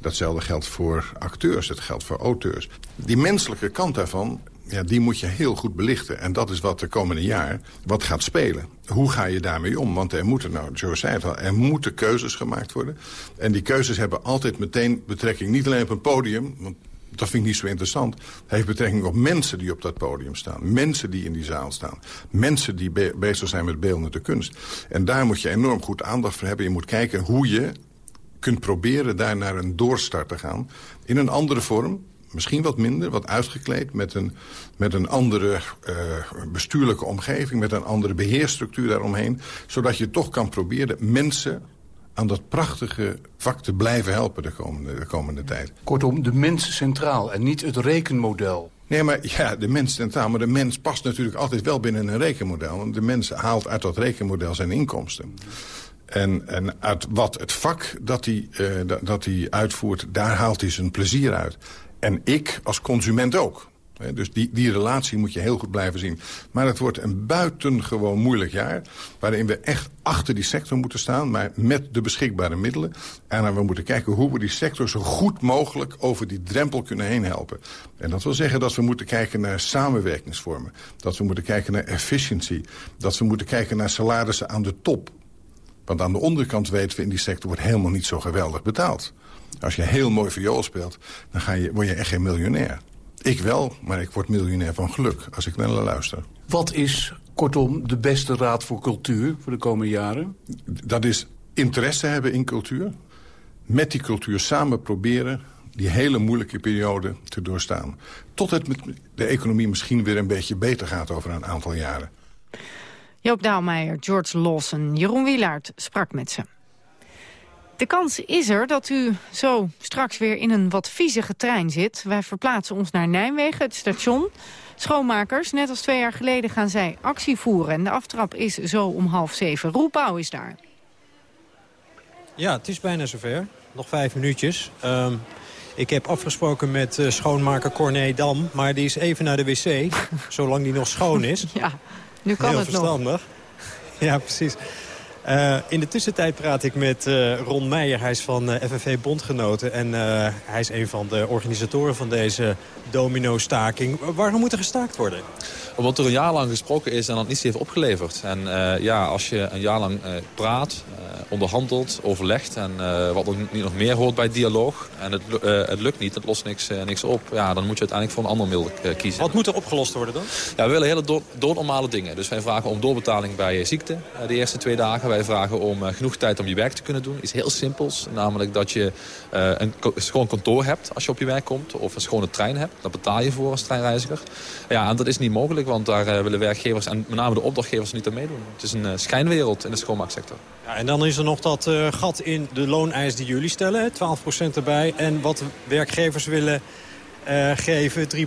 [SPEAKER 16] Datzelfde geldt voor acteurs, het geldt voor auteurs. Die menselijke kant daarvan, ja, die moet je heel goed belichten. En dat is wat de komende jaar wat gaat spelen. Hoe ga je daarmee om? Want er moeten, nou, Joe zei het al, er moeten keuzes gemaakt worden. En die keuzes hebben altijd meteen betrekking, niet alleen op een podium... want dat vind ik niet zo interessant. Heeft betrekking op mensen die op dat podium staan. Mensen die in die zaal staan. Mensen die be bezig zijn met beeldende kunst. En daar moet je enorm goed aandacht voor hebben. Je moet kijken hoe je kunt proberen daar naar een doorstart te gaan. In een andere vorm, misschien wat minder, wat uitgekleed... met een, met een andere uh, bestuurlijke omgeving, met een andere beheerstructuur daaromheen... zodat je toch kan proberen mensen aan dat prachtige vak te blijven helpen de komende, de komende tijd.
[SPEAKER 14] Kortom, de mens centraal en niet het rekenmodel.
[SPEAKER 16] Nee, maar ja, de mens centraal. Maar de mens past natuurlijk altijd wel binnen een rekenmodel. Want de mens haalt uit dat rekenmodel zijn inkomsten. En, en uit wat het vak dat hij, uh, dat hij uitvoert, daar haalt hij zijn plezier uit. En ik als consument ook. Dus die, die relatie moet je heel goed blijven zien. Maar het wordt een buitengewoon moeilijk jaar... waarin we echt achter die sector moeten staan... maar met de beschikbare middelen. En we moeten kijken hoe we die sector zo goed mogelijk... over die drempel kunnen heen helpen. En dat wil zeggen dat we moeten kijken naar samenwerkingsvormen. Dat we moeten kijken naar efficiency. Dat we moeten kijken naar salarissen aan de top. Want aan de onderkant weten we in die sector wordt helemaal niet zo geweldig betaald. Als je heel mooi viool speelt, dan ga je, word je echt geen miljonair. Ik wel, maar ik word miljonair van geluk als ik naar luister.
[SPEAKER 14] Wat is, kortom, de beste raad voor cultuur voor de komende jaren?
[SPEAKER 16] Dat is interesse hebben in cultuur. Met die cultuur samen proberen die hele moeilijke periode te doorstaan. Tot het met de economie misschien weer een beetje beter gaat over een aantal jaren.
[SPEAKER 8] Joop Daalmeijer, George Lawson, Jeroen Wielaert sprak met ze. De kans is er dat u zo straks weer in een wat viezige trein zit. Wij verplaatsen ons naar Nijmegen, het station. Schoonmakers, net als twee jaar geleden, gaan zij actie voeren. En de aftrap is zo om half zeven. Roel is daar.
[SPEAKER 9] Ja, het is bijna zover. Nog vijf minuutjes. Um, ik heb afgesproken met uh, schoonmaker Corné Dam. Maar die is even naar de wc, zolang die nog schoon is.
[SPEAKER 8] Ja, nu kan
[SPEAKER 9] Heel
[SPEAKER 8] het
[SPEAKER 9] verstandig.
[SPEAKER 8] nog.
[SPEAKER 9] Ja, precies. Uh, in de tussentijd praat ik met uh, Ron Meijer. Hij is van uh, FNV Bondgenoten. En hij is een van de organisatoren van deze domino-staking. Waarom moet er gestaakt worden?
[SPEAKER 17] Omdat er een jaar lang gesproken is en dat niets heeft opgeleverd. En ja, als je een jaar lang praat, onderhandelt, overlegt... en wat nog niet nog meer hoort bij dialoog... en het, het lukt niet, het lost niks, niks op... Ja, dan moet je uiteindelijk voor een ander middel kiezen.
[SPEAKER 9] Wat moet er opgelost worden dan?
[SPEAKER 17] Ja, we willen hele do doodnormale dingen. Dus wij vragen om doorbetaling bij ziekte de eerste twee dagen wij vragen om uh, genoeg tijd om je werk te kunnen doen. Iets heel simpels, namelijk dat je uh, een schoon kantoor hebt als je op je werk komt. Of een schone trein hebt, daar betaal je voor als treinreiziger. Ja, en dat is niet mogelijk, want daar uh, willen werkgevers en met name de opdrachtgevers niet aan meedoen. Het is een schijnwereld in de schoonmaaksector.
[SPEAKER 9] Ja, en dan is er nog dat gat in de looneis die jullie stellen, 12% erbij. En wat werkgevers willen uh, geven 3%.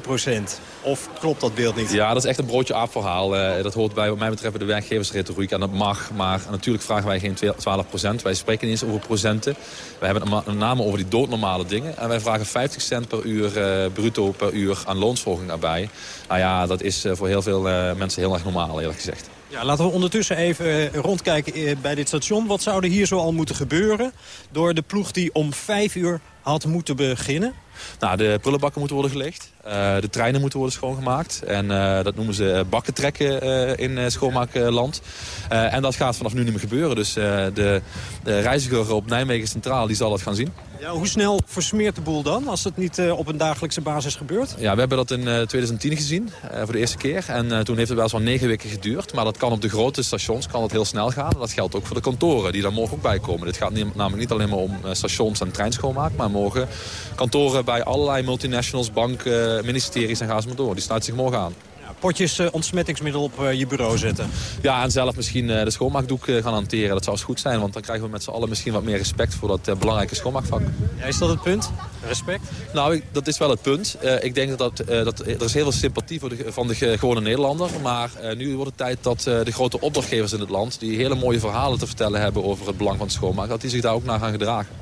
[SPEAKER 9] Of klopt dat beeld niet?
[SPEAKER 17] Ja, dat is echt een broodje aap verhaal. Uh, dat hoort bij wat mij betreft de werkgeversretoriek. En dat mag, maar natuurlijk vragen wij geen 12%. Wij spreken niet eens over procenten. Wij hebben het met name over die doodnormale dingen. En wij vragen 50 cent per uur, uh, bruto per uur aan loonsverhoging erbij. Nou ja, dat is voor heel veel mensen heel erg normaal, eerlijk gezegd.
[SPEAKER 9] Ja, laten we ondertussen even rondkijken bij dit station. Wat zou er hier zo al moeten gebeuren door de ploeg die om 5 uur had moeten beginnen?
[SPEAKER 17] Nou, de prullenbakken moeten worden gelegd. Uh, de treinen moeten worden schoongemaakt. En uh, dat noemen ze bakken trekken uh, in schoonmaakland. en dat gaat vanaf nu niet meer gebeuren. Dus de, de, reiziger op Nijmegen Centraal die zal dat gaan zien.
[SPEAKER 9] Ja, hoe snel versmeert de boel dan, als het niet op een dagelijkse basis gebeurt?
[SPEAKER 17] Ja, we hebben dat in 2010 gezien, voor de eerste keer. En toen heeft het wel eens wel negen weken geduurd. Maar dat kan op de grote stations kan het heel snel gaan. dat geldt ook voor de kantoren, die daar mogen ook bij komen. Dit gaat niet, namelijk niet alleen maar om stations en treinschoonmaak. Maar mogen kantoren bij allerlei multinationals, banken, ministeries en gaan ze maar door. Die sluiten zich morgen aan.
[SPEAKER 9] Potjes uh, ontsmettingsmiddel op uh, je bureau zetten.
[SPEAKER 17] Ja, en zelf misschien uh, de schoonmaakdoek gaan hanteren. Dat zou eens goed zijn, want dan krijgen we met z'n allen misschien wat meer respect voor dat belangrijke schoonmaakvak.
[SPEAKER 9] Ja, is dat het punt? Respect?
[SPEAKER 17] Nou, ik, dat is wel het punt. ik denk dat, dat, dat er is heel veel sympathie voor de, van de gewone Nederlander. Maar nu wordt het tijd dat de grote opdrachtgevers in het land... die hele mooie verhalen te vertellen hebben over het belang van het schoonmaken... dat die zich daar ook naar gaan gedragen.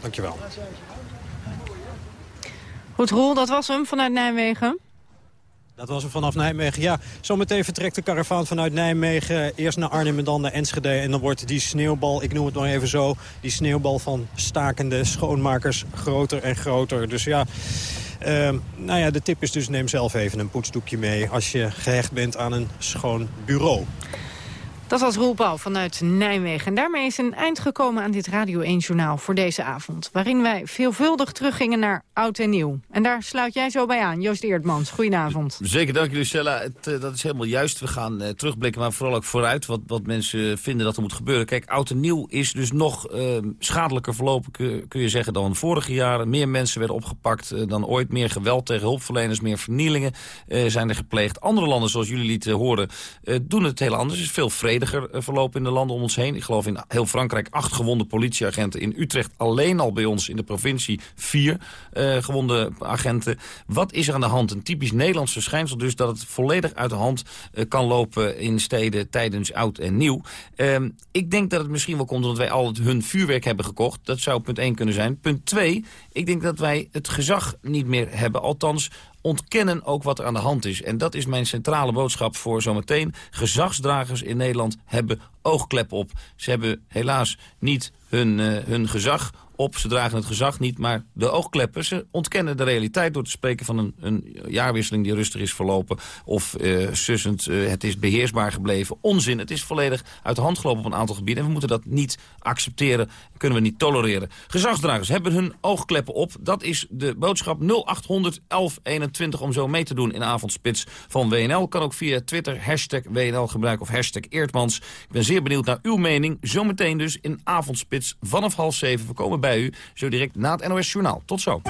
[SPEAKER 9] Dankjewel.
[SPEAKER 8] Goed, Roel, dat was hem vanuit Nijmegen.
[SPEAKER 9] Dat was hem vanaf Nijmegen. Ja, zometeen vertrekt de karavaan vanuit Nijmegen. Eerst naar Arnhem en dan naar Enschede. En dan wordt die sneeuwbal, ik noem het nog even zo... die sneeuwbal van stakende schoonmakers groter en groter. Dus ja, uh, nou ja, de tip is dus neem zelf even een poetsdoekje mee... als je gehecht bent aan een schoon bureau.
[SPEAKER 8] Dat was Roel Pauw vanuit Nijmegen. En daarmee is een eind gekomen aan dit Radio 1-journaal voor deze avond. Waarin wij veelvuldig teruggingen naar oud en nieuw. En daar sluit jij zo bij aan, Joost Eertmans. Goedenavond.
[SPEAKER 18] Zeker, dank Lucella. Het, uh, dat is helemaal juist. We gaan uh, terugblikken, maar vooral ook vooruit wat, wat mensen vinden dat er moet gebeuren. Kijk, oud en nieuw is dus nog uh, schadelijker verlopen, kun, je zeggen, dan vorige jaren. Meer mensen werden opgepakt dan ooit. Meer geweld tegen hulpverleners, meer vernielingen zijn er gepleegd. Andere landen, zoals jullie lieten horen, doen het heel anders. Is veel vrediger eh, verlopen in de landen om ons heen. Ik geloof in heel Frankrijk acht gewonde politieagenten. In Utrecht alleen al bij ons in de provincie vier uh, gewonde agenten. Wat is er aan de hand? Een typisch Nederlands verschijnsel dus dat het volledig uit de hand uh, kan lopen in steden tijdens oud en nieuw. Uh, ik denk dat het misschien wel komt omdat wij al het, hun vuurwerk hebben gekocht. Dat zou punt 1 kunnen zijn. Punt 2, ik denk dat wij het gezag niet meer hebben. Althans, ontkennen ook wat er aan de hand is. En dat is mijn centrale boodschap voor zometeen. Gezagsdragers in Nederland hebben oogklep op. Ze hebben helaas niet hun, uh, hun gezag op. Ze dragen het gezag niet, maar de oogkleppen. Ze ontkennen de realiteit door te spreken van een, een jaarwisseling die rustig is verlopen. Of uh, sussend, uh, het is beheersbaar gebleven. Onzin, het is volledig uit de hand gelopen op een aantal gebieden. En we moeten dat niet accepteren, kunnen we niet tolereren. Gezagsdragers hebben hun oogkleppen op. Dat is de boodschap 0800 1121 om zo mee te doen in avondspits van WNL. Kan ook via Twitter, hashtag WNL gebruiken of hashtag Eertmans. Ik ben zeer benieuwd naar uw mening. Zometeen dus in avondspits vanaf half zeven. We komen bij u zo direct na het NOS Journaal. Tot zo.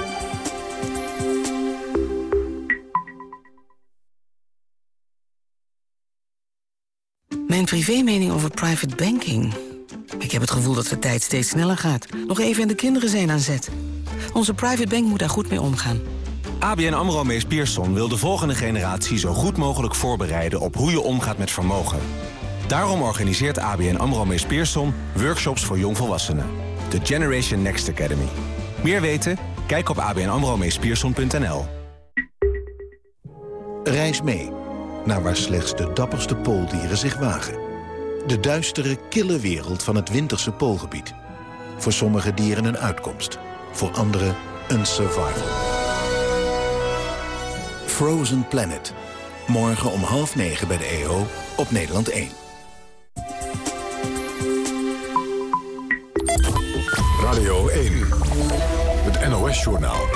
[SPEAKER 19] Mijn privémening over private banking. Ik heb het gevoel dat de tijd steeds sneller gaat. Nog even en de kinderen zijn aan zet. Onze private bank moet daar goed mee omgaan.
[SPEAKER 20] ABN AMRO Mees Pierson wil de volgende generatie zo goed mogelijk voorbereiden op hoe je omgaat met vermogen. Daarom organiseert ABN AMRO Mees Pierson workshops voor jongvolwassenen. De Generation Next Academy. Meer weten? Kijk op abnamromeespierson.nl.
[SPEAKER 21] Reis mee naar waar slechts de dapperste pooldieren zich wagen. De duistere, kille wereld van het winterse poolgebied. Voor sommige dieren een uitkomst. Voor anderen een survival. Frozen Planet. Morgen om half negen bij de EO op Nederland 1.
[SPEAKER 1] Radio 1. Het NOS-journaal.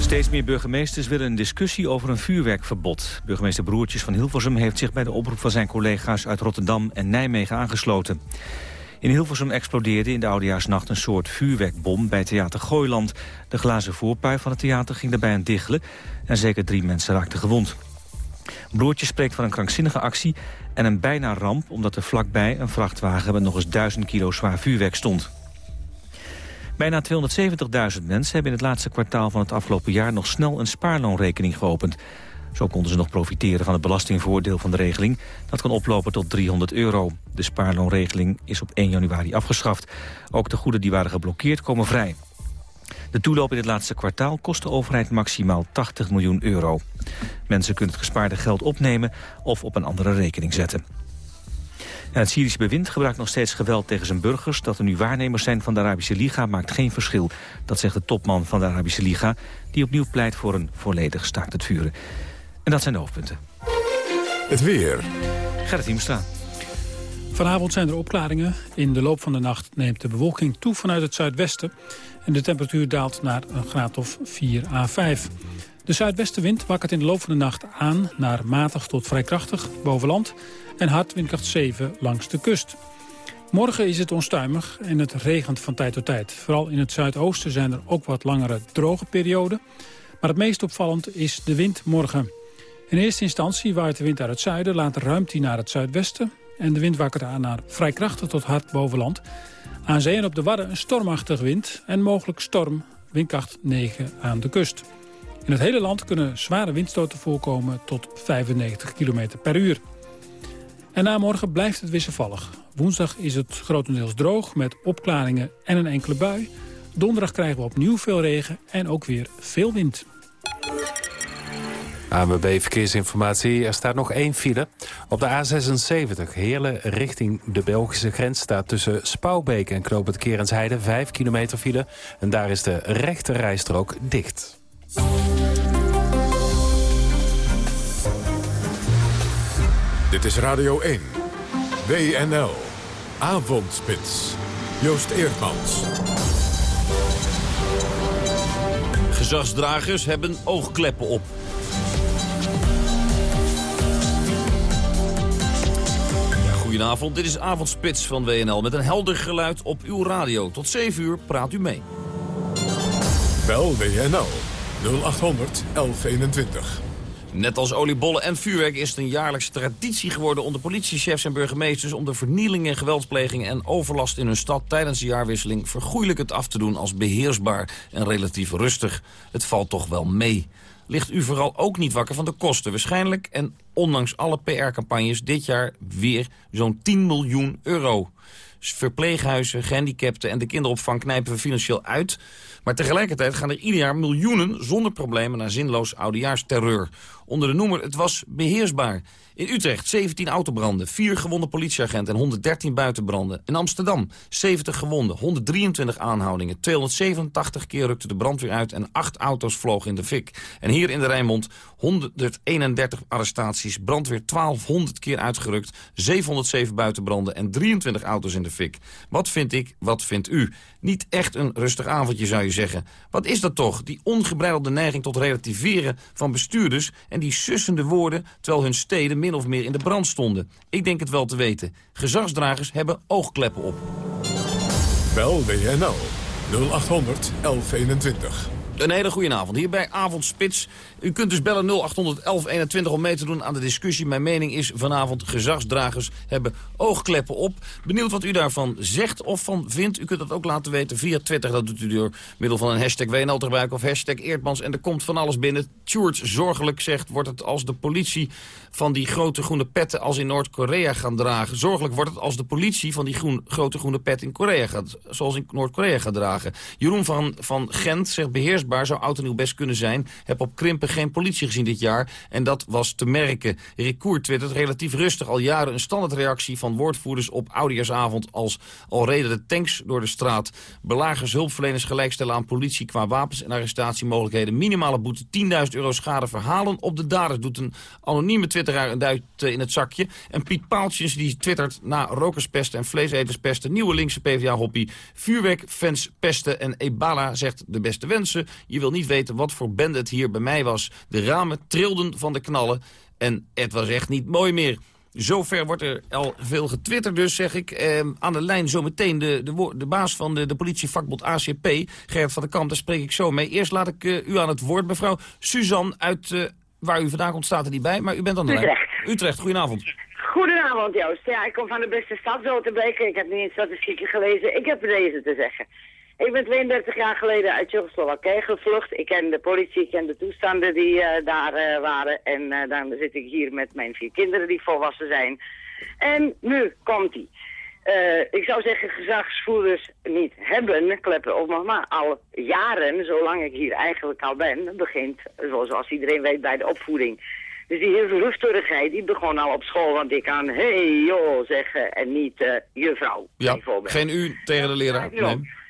[SPEAKER 2] Steeds meer burgemeesters willen een discussie over een vuurwerkverbod. Burgemeester Broertjes van Hilversum heeft zich bij de oproep van zijn collega's uit Rotterdam en Nijmegen aangesloten. In Hilversum explodeerde in de oudejaarsnacht een soort vuurwerkbom bij theater Gooiland. De glazen voorpui van het theater ging daarbij aan diggelen en zeker drie mensen raakten gewond. Broertjes spreekt van een krankzinnige actie en een bijna ramp... omdat er vlakbij een vrachtwagen met nog eens 1000 kilo zwaar vuurwerk stond. Bijna 270.000 mensen hebben in het laatste kwartaal van het afgelopen jaar... nog snel een spaarloonrekening geopend. Zo konden ze nog profiteren van het belastingvoordeel van de regeling. Dat kan oplopen tot 300 euro. De spaarloonregeling is op 1 januari afgeschaft. Ook de goeden die waren geblokkeerd komen vrij. De toeloop in het laatste kwartaal kost de overheid maximaal 80 miljoen euro. Mensen kunnen het gespaarde geld opnemen of op een andere rekening zetten. En het Syrische bewind gebruikt nog steeds geweld tegen zijn burgers. Dat er nu waarnemers zijn van de Arabische Liga maakt geen verschil. Dat zegt de topman van de Arabische Liga... die opnieuw pleit voor een volledig staakt het vuren. En dat zijn de hoofdpunten.
[SPEAKER 1] Het weer.
[SPEAKER 2] Gerrit Hiemstra.
[SPEAKER 22] Vanavond zijn er opklaringen. In de loop van de nacht neemt de bewolking toe vanuit het zuidwesten. En de temperatuur daalt naar een graad of 4 à 5. De zuidwestenwind wakkert in de loop van de nacht aan naar matig tot vrij krachtig boven land en hard windkracht 7 langs de kust. Morgen is het onstuimig en het regent van tijd tot tijd. Vooral in het zuidoosten zijn er ook wat langere droge perioden. Maar het meest opvallend is de wind morgen. In eerste instantie waait de wind uit het zuiden, later ruimt hij naar het zuidwesten... en de wind wakkert aan naar vrij krachtig tot hard boven land. Aan zee en op de Wadden een stormachtig wind en mogelijk storm, windkracht 9 aan de kust. In het hele land kunnen zware windstoten voorkomen tot 95 km per uur. En na morgen blijft het wisselvallig. Woensdag is het grotendeels droog met opklaringen en een enkele bui. Donderdag krijgen we opnieuw veel regen en ook weer veel wind.
[SPEAKER 3] ANWB Verkeersinformatie. Er staat nog één file. Op de A76 Heerlen richting de Belgische grens... staat tussen Spouwbeek en Knoop het Kerensheide 5 kilometer file. En daar is de rechte rijstrook dicht.
[SPEAKER 1] Dit is Radio 1. WNL. Avondspits. Joost Eerdmans.
[SPEAKER 18] Gezagsdragers hebben oogkleppen op. Goedenavond, dit is Avondspits van WNL met een helder geluid op uw radio. Tot 7 uur praat u mee.
[SPEAKER 1] Bel WNL 0800 1121.
[SPEAKER 18] Net als oliebollen en vuurwerk is het een jaarlijkse traditie geworden onder politiechefs en burgemeesters om de vernielingen, geweldsplegingen en overlast in hun stad tijdens de jaarwisseling vergoeilijkend af te doen als beheersbaar en relatief rustig. Het valt toch wel mee. Ligt u vooral ook niet wakker van de kosten? Waarschijnlijk en ondanks alle PR-campagnes dit jaar weer zo'n 10 miljoen euro. Verpleeghuizen, gehandicapten en de kinderopvang knijpen we financieel uit. Maar tegelijkertijd gaan er ieder jaar miljoenen zonder problemen naar zinloos oudejaarsterreur. Onder de noemer het was beheersbaar. In Utrecht 17 autobranden, 4 gewonde politieagenten en 113 buitenbranden. In Amsterdam 70 gewonden, 123 aanhoudingen. 287 keer rukte de brandweer uit en 8 auto's vlogen in de fik. En hier in de Rijnmond 131 arrestaties, brandweer 1200 keer uitgerukt... 707 buitenbranden en 23 auto's in de fik. Wat vind ik, wat vindt u? Niet echt een rustig avondje zou je zeggen. Wat is dat toch, die ongebreidelde neiging tot relativeren van bestuurders... en die sussende woorden terwijl hun steden min of meer in de brand stonden? Ik denk het wel te weten. Gezagsdragers hebben oogkleppen op.
[SPEAKER 1] Bel WNL 0800 1121.
[SPEAKER 18] Een hele goede avond. Hier bij Avondspits. U kunt dus bellen 081121 om mee te doen aan de discussie. Mijn mening is vanavond gezagsdragers hebben oogkleppen op. Benieuwd wat u daarvan zegt of van vindt. U kunt dat ook laten weten via Twitter. Dat doet u door middel van een hashtag WNL te gebruiken of hashtag Eerdmans. En er komt van alles binnen. Tjoert zorgelijk zegt, wordt het als de politie van die grote groene petten als in Noord-Korea gaan dragen. Zorgelijk wordt het als de politie van die groen, grote groene pet in Korea gaat, zoals in Noord-Korea gaat dragen. Jeroen van, van Gent zegt zou oud en nieuw best kunnen zijn. Heb op Krimpen geen politie gezien dit jaar en dat was te merken. Recour twittert relatief rustig al jaren een standaardreactie van woordvoerders op Oudejaarsavond als al reden de tanks door de straat. Belagers, hulpverleners gelijkstellen aan politie qua wapens en arrestatiemogelijkheden. Minimale boete 10.000 euro schade verhalen op de daders doet een anonieme twitteraar een duit eh, in het zakje. En Piet Paaltjes die twittert na rokerspesten en vleeseterspesten, nieuwe linkse PvdA-hoppie, vuurwerkfans pesten en Ebala zegt de beste wensen. Je wil niet weten wat voor bende het hier bij mij was. De ramen trilden van de knallen en het was echt niet mooi meer. Zover wordt er al veel getwitterd dus, zeg ik. Eh, aan de lijn zometeen de, de, de baas van de, de politievakbond ACP, Gerrit van der Kamp, daar spreek ik zo mee. Eerst laat ik uh, u aan het woord, mevrouw Suzanne uit... Uh, waar u vandaan komt staat er niet bij, maar u bent aan de
[SPEAKER 23] Utrecht.
[SPEAKER 18] lijn. Utrecht, goedenavond.
[SPEAKER 23] Goedenavond Joost. Ja, ik kom van de beste stad Zoterbeek. Ik heb niet eens statistieken gelezen. Ik heb deze te zeggen. Ik ben 32 jaar geleden uit Tsjechoslowakije gevlucht. Ik ken de politie, ik ken de toestanden die uh, daar uh, waren. En uh, dan zit ik hier met mijn vier kinderen die volwassen zijn. En nu komt hij. ik zou zeggen, gezagsvoerders niet hebben, kleppen nog maar al jaren, zolang ik hier eigenlijk al ben, begint, zoals iedereen weet, bij de opvoeding. Dus die heel die begon al op school, want ik kan hey joh zeggen en niet juffrouw.
[SPEAKER 18] Ja, geen u tegen de leraar. Nee.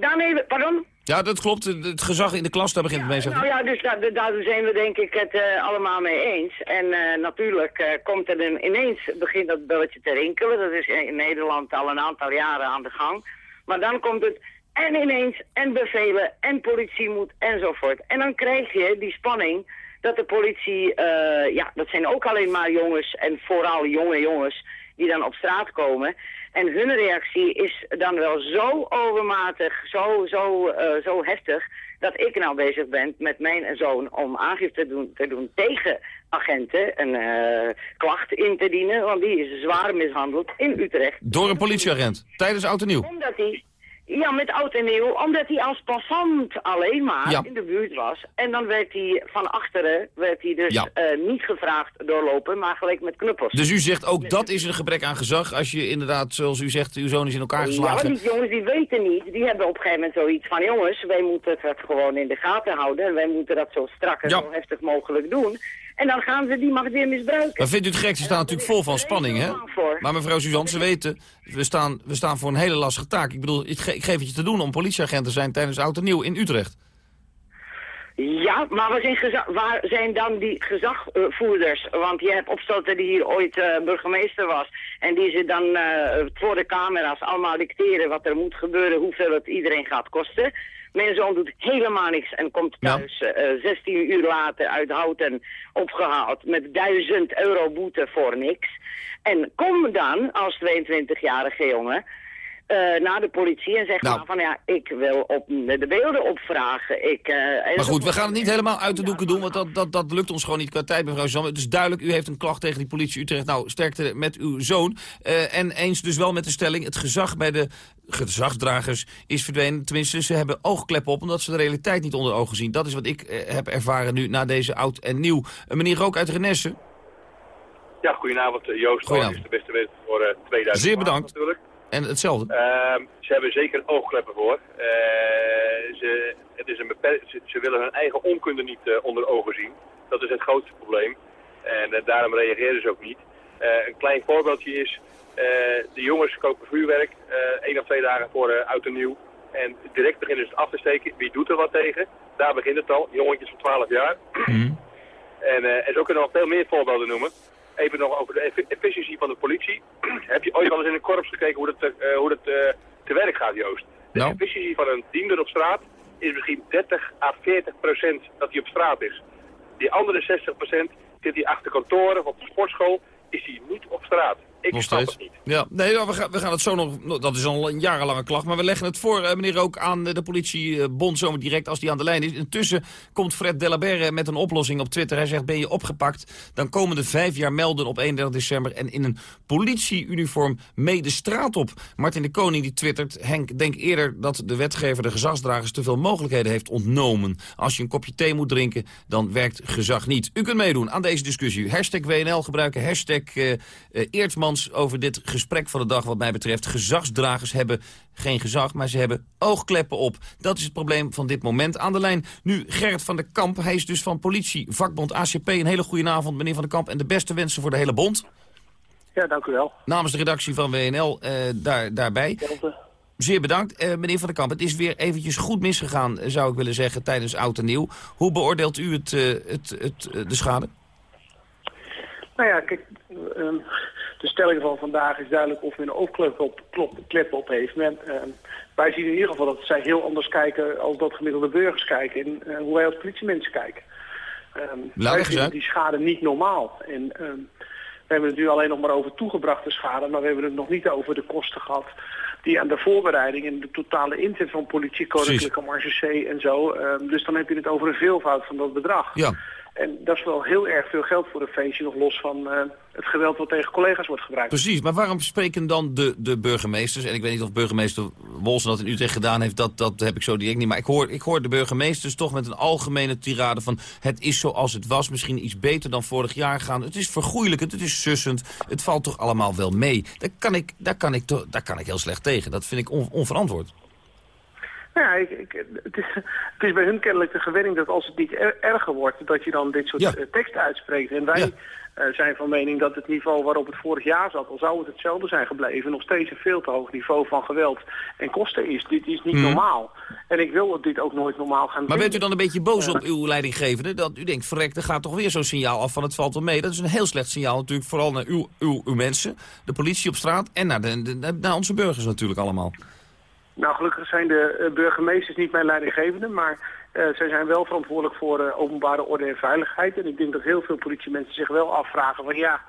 [SPEAKER 23] Even, pardon?
[SPEAKER 18] Ja, dat klopt. Het gezag in de klas, daar begint het mee. Zeg.
[SPEAKER 23] Nou ja, dus daar, daar zijn we denk ik het uh, allemaal mee eens. En uh, natuurlijk uh, komt er een, ineens, begint dat belletje te rinkelen. Dat is in Nederland al een aantal jaren aan de gang. Maar dan komt het en ineens, en bevelen, en politie moet, enzovoort. En dan krijg je die spanning dat de politie, ja, dat zijn ook alleen maar jongens, en vooral jonge jongens, die dan op straat komen. En hun reactie is dan wel zo overmatig, zo, zo, uh, zo heftig, dat ik nou bezig ben met mijn zoon om aangifte te doen, te doen tegen agenten, een uh, klacht in te dienen, want die is zwaar mishandeld in Utrecht.
[SPEAKER 18] Door een politieagent, tijdens Oud en Nieuw?
[SPEAKER 23] Omdat hij ja, met oud en nieuw, omdat hij als passant alleen maar
[SPEAKER 18] ja.
[SPEAKER 23] in de buurt was. En dan werd hij van achteren, werd hij dus
[SPEAKER 18] ja.
[SPEAKER 23] uh, niet gevraagd doorlopen, maar gelijk met knuppels.
[SPEAKER 18] Dus u zegt ook dat is een gebrek aan gezag, als je inderdaad, zoals u zegt, uw zoon is in elkaar geslagen?
[SPEAKER 23] Ja, die jongens die weten niet, die hebben op een gegeven moment zoiets van, jongens, wij moeten het gewoon in de gaten houden. En wij moeten dat zo strak en
[SPEAKER 18] ja.
[SPEAKER 23] zo heftig mogelijk doen. En dan gaan ze die macht weer misbruiken.
[SPEAKER 18] Maar vindt u het gek? Ze staan natuurlijk vol van spanning, hè? Maar mevrouw Suzanne, ze weten, we staan, we staan voor een hele lastige taak. Ik bedoel, ik, ge ik geef het je te doen om politieagent te zijn tijdens Oud en Nieuw in Utrecht.
[SPEAKER 23] Ja, maar waar zijn, waar zijn dan die gezagvoerders? Want je hebt opstoten die hier ooit eh, burgemeester was. En die ze dan eh, voor de camera's allemaal dicteren wat er moet gebeuren, hoeveel het iedereen gaat kosten. Mijn zoon doet helemaal niks en komt thuis eh, 16 uur later uit Houten opgehaald met 1000 euro boete voor niks. En kom dan als 22-jarige jongen eh, naar de politie en zeg
[SPEAKER 18] Nou.
[SPEAKER 23] maar van ja, ik wil op de beelden opvragen. Ik, eh,
[SPEAKER 18] Maar goed, we gaan het niet helemaal uit de doeken doen, want dat, dat, dat lukt ons gewoon niet qua tijd, mevrouw Zam. Het is duidelijk, u heeft een klacht tegen die politie Utrecht. Nou, sterkte met uw zoon. Eh, en eens dus wel met de stelling, het gezag bij de gezagsdragers is verdwenen. Tenminste, ze hebben oogkleppen op, omdat ze de realiteit niet onder ogen zien. Dat is wat ik heb ervaren nu na deze oud en nieuw. Meneer Rook uit Renesse,
[SPEAKER 24] Ja, goedenavond Joost.
[SPEAKER 18] Goedenavond.
[SPEAKER 24] is de beste wedstrijd voor eh 2000.
[SPEAKER 18] zeer bedankt.
[SPEAKER 24] Natuurlijk.
[SPEAKER 18] En hetzelfde.
[SPEAKER 24] Ehm, ze hebben zeker oogkleppen voor. Eh, ze, het is een ze, ze willen hun eigen onkunde niet eh, onder ogen zien. Dat is het grootste probleem. En eh, daarom reageren ze ook niet. Een klein voorbeeldje is, de jongens kopen vuurwerk één of twee dagen voor oud en nieuw. En direct beginnen ze het af te steken. Wie doet er wat tegen? Daar begint het al. Jongetjes van 12 jaar. En, eh, en zo kunnen we nog veel meer voorbeelden noemen. Even nog over de effi- efficiëntie van de politie. Heb je ooit wel eens in een korps gekeken hoe dat, eh, hoe dat eh, te werk gaat, Joost? De
[SPEAKER 18] Nou.
[SPEAKER 24] efficiëntie van een diender op straat is misschien 30 à 40 procent dat hij op straat is. Die andere 60 procent zit hij achter kantoren of op de sportschool, is hij niet op straat. Ik
[SPEAKER 18] Nog
[SPEAKER 24] snap
[SPEAKER 18] steeds?
[SPEAKER 24] het niet.
[SPEAKER 18] Ja, nee, ja, we, gaan, we gaan het zo nog... Dat is al een jarenlange klacht. Maar we leggen het voor, eh, meneer Rook, aan eh, de politiebond zomaar direct als die aan de lijn is. Intussen komt Fred Delabert met een oplossing op Twitter. Hij zegt, ben je opgepakt, dan komen de vijf jaar melden op 31 december... en in een politieuniform mee de straat op. Martin de Koning die twittert... Henk, denk eerder dat de wetgever de gezagsdragers te veel mogelijkheden heeft ontnomen. Als je een kopje thee moet drinken, dan werkt gezag niet. U kunt meedoen aan deze discussie. Hashtag WNL gebruiken, hashtag eh, eh, Over dit gesprek van de dag wat mij betreft. Gezagsdragers hebben geen gezag, maar ze hebben oogkleppen op. Dat is het probleem van dit moment. Aan de lijn nu Gerrit van der Kamp. Hij is dus van politie, vakbond ACP. Een hele goede avond, meneer van der Kamp. En de beste wensen voor de hele bond.
[SPEAKER 25] Ja, dank u wel.
[SPEAKER 18] Namens de redactie van WNL eh, daar, daarbij. Zeer bedankt. Eh, meneer van der Kamp, het is weer eventjes goed misgegaan, zou ik willen zeggen, tijdens Oud en Nieuw. Hoe beoordeelt u het, eh, het, het, de schade?
[SPEAKER 25] Nou ja, kijk, ehm, de stelling van vandaag is duidelijk of men een oogklep op, klop, klep op heeft. Men, ehm, wij zien in ieder geval dat zij heel anders kijken als dat gemiddelde burgers kijken. En eh, hoe wij als politiemensen kijken. Ehm wij vinden die schade niet normaal. En ehm, we hebben het nu alleen nog maar over toegebrachte schade, maar we hebben het nog niet over de kosten gehad die aan de voorbereiding en de totale inzet van politie, koninklijke marge C en zo. dus dan heb je het over een veelvoud van dat bedrag.
[SPEAKER 18] Ja.
[SPEAKER 25] En dat is wel heel erg veel geld voor een feestje, nog los van eh, het geweld wat tegen collega's wordt gebruikt.
[SPEAKER 18] Precies, maar waarom spreken dan de, de burgemeesters... en ik weet niet of burgemeester Wolsen dat in Utrecht gedaan heeft... dat, dat heb ik zo direct niet, maar ik hoor, ik hoor de burgemeesters toch met een algemene tirade van... het is zoals het was, misschien iets beter dan vorig jaar gaan. Het is vergoeilijkend, het is sussend, het valt toch allemaal wel mee. Daar kan ik, daar kan ik, daar kan ik heel slecht tegen, dat vind ik on- onverantwoord.
[SPEAKER 25] Nou ja, ik, ik, het, is, het is bij hun kennelijk de gewenning dat als het niet er- erger wordt, dat je dan dit soort
[SPEAKER 18] Ja.
[SPEAKER 25] eh, teksten uitspreekt. En wij eh, zijn van mening dat het niveau waarop het vorig jaar zat, al zou het hetzelfde zijn gebleven, nog steeds een veel te hoog niveau van geweld en kosten is. Dit is niet
[SPEAKER 18] Mhm.
[SPEAKER 25] normaal. En ik wil dat dit ook nooit normaal gaan
[SPEAKER 18] Maar bent u dan een beetje boos op uw leidinggevende? Dat u denkt, verrek, er gaat toch weer zo'n signaal af van het valt wel mee. Dat is een heel slecht signaal natuurlijk, vooral naar uw, uw, uw mensen, de politie op straat... en naar, de, de- naar onze burgers natuurlijk allemaal.
[SPEAKER 25] Nou, gelukkig zijn de eh, burgemeesters niet mijn leidinggevende, maar eh, zij zijn wel verantwoordelijk voor eh, openbare orde en veiligheid. En ik denk dat heel veel politiemensen zich wel afvragen van ja,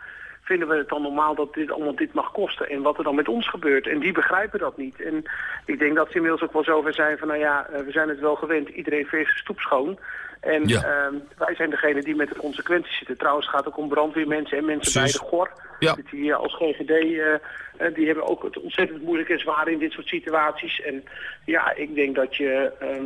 [SPEAKER 25] vinden we het dan normaal dat dit allemaal dit mag kosten? En wat er dan met ons gebeurt. En die begrijpen dat niet. En ik denk dat ze inmiddels ook wel zover zijn van nou ja, we zijn het wel gewend, iedereen veert zijn stoep schoon. En
[SPEAKER 18] Ja.
[SPEAKER 25] ehm, wij zijn degene die met de consequenties zitten. Trouwens het gaat ook om brandweermensen en mensen
[SPEAKER 18] Precies.
[SPEAKER 25] bij de GOR.
[SPEAKER 18] Ja.
[SPEAKER 25] Dat die eh, als GGD, eh, eh, die hebben ook het ontzettend moeilijk en zwaar in dit soort situaties. En ja, ik denk dat je ehm,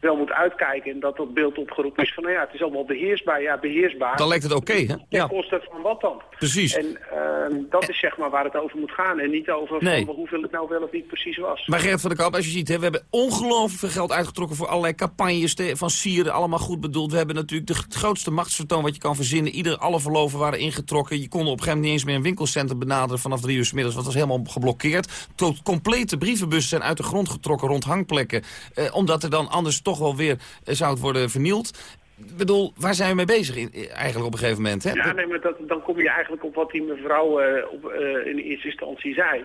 [SPEAKER 25] wel moet uitkijken en dat dat beeld opgeroepen is van, nou ja, het is allemaal beheersbaar. Ja, beheersbaar.
[SPEAKER 18] Dan lijkt het oké, hè?
[SPEAKER 25] Ten
[SPEAKER 18] Ja.
[SPEAKER 25] koste van wat dan?
[SPEAKER 18] Precies.
[SPEAKER 25] En ehm, dat is zeg maar waar het over moet gaan. En niet over
[SPEAKER 18] Nee.
[SPEAKER 25] van hoeveel het nou wel of niet precies was.
[SPEAKER 18] Maar Gerrit van der Kamp, als je ziet, hè, we hebben ongelooflijk veel geld uitgetrokken voor allerlei campagnes van sieren, allemaal goed bedoeld. We hebben natuurlijk de het grootste machtsvertoon wat je kan verzinnen. Ieder, alle verloven waren ingetrokken. Je kon op een gegeven moment niet eens meer een winkelcentrum benaderen vanaf drie uur 's middags. want Dat was helemaal geblokkeerd. Tot complete brievenbussen zijn uit de grond getrokken rond hangplekken. Eh, omdat er dan anders toch wel weer eh, zou het worden vernield. Ik bedoel, waar zijn we mee bezig in, eigenlijk op een gegeven moment? Hè?
[SPEAKER 25] Ja, nee, maar dat, dan kom je eigenlijk op wat die mevrouw uh, op, uh, in eerste instantie zei.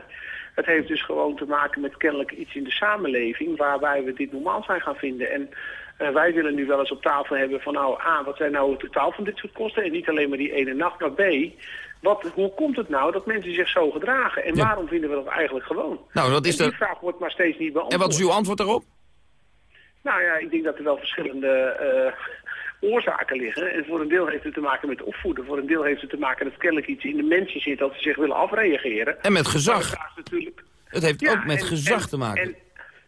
[SPEAKER 25] Het heeft dus gewoon te maken met kennelijk iets in de samenleving waarbij we dit normaal zijn gaan vinden. En uh, wij willen nu wel eens op tafel hebben van nou A, wat zijn nou het totaal van dit soort kosten? En niet alleen maar die ene nacht, maar B, wat, hoe komt het nou dat mensen zich zo gedragen? En ja. waarom vinden we dat eigenlijk gewoon?
[SPEAKER 18] Nou, dat is
[SPEAKER 25] en die
[SPEAKER 18] de...
[SPEAKER 25] vraag wordt maar steeds niet beantwoord.
[SPEAKER 18] En wat is uw antwoord daarop?
[SPEAKER 25] Nou ja, ik denk dat er wel verschillende uh, oorzaken liggen. En voor een deel heeft het te maken met opvoeden. Voor een deel heeft het te maken dat kennelijk iets in de mensen zit dat ze zich willen afreageren.
[SPEAKER 18] En met gezag. Natuurlijk... Het heeft ja, ook met en, gezag en, te maken. En,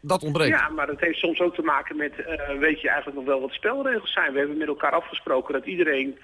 [SPEAKER 18] dat ontbreekt.
[SPEAKER 25] Ja, maar het heeft soms ook te maken met, uh, weet je eigenlijk nog wel wat spelregels zijn. We hebben met elkaar afgesproken dat iedereen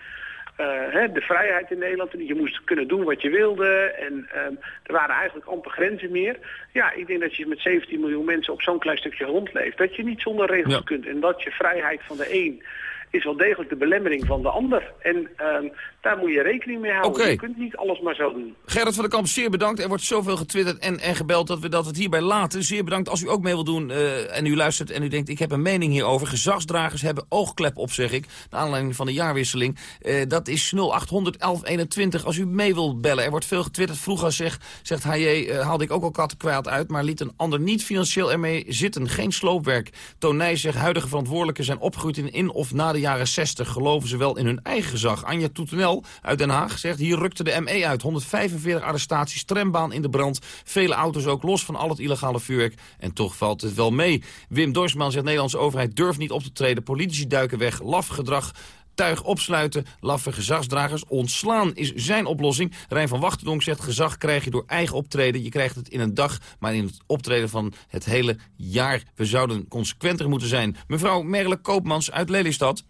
[SPEAKER 25] hè, de vrijheid in Nederland. Je moest kunnen doen wat je wilde. En um, er waren eigenlijk amper grenzen meer. Ja, ik denk dat je met 17 miljoen mensen op zo'n klein stukje grond leeft. Dat je niet zonder regels ja. kunt. En dat je vrijheid van de een is wel degelijk de belemmering van de ander. En um, daar moet je rekening mee houden.
[SPEAKER 18] Okay.
[SPEAKER 25] Je kunt niet alles maar zo doen.
[SPEAKER 18] Gerrit van der Kamp, zeer bedankt. Er wordt zoveel getwitterd en, en gebeld dat we dat het hierbij laten. Zeer bedankt als u ook mee wilt doen uh, en u luistert en u denkt... ik heb een mening hierover. Gezagsdragers hebben oogklep op, zeg ik. Naar aanleiding van de jaarwisseling. Uh, dat is 0800 1121 als u mee wilt bellen. Er wordt veel getwitterd. Vroeger zeg, zegt hij, uh, haalde ik ook al kattenkwaad uit... maar liet een ander niet financieel ermee zitten. Geen sloopwerk. Tonij zegt, huidige verantwoordelijken zijn opgegroeid in, in of na de jaren 60. Geloven ze wel in hun eigen gezag. Anja Toetenel uit Den Haag zegt, hier rukte de ME uit. 145 arrestaties, trambaan in de brand. Vele auto's ook los van al het illegale vuurwerk. En toch valt het wel mee. Wim Dorsman zegt, Nederlandse overheid durft niet op te treden. Politici duiken weg, laf gedrag tuig opsluiten, laffe gezagsdragers ontslaan is zijn oplossing. Rijn van Wachtendonk zegt, gezag krijg je door eigen optreden. Je krijgt het in een dag, maar in het optreden van het hele jaar. We zouden consequenter moeten zijn. Mevrouw Merle Koopmans uit Lelystad.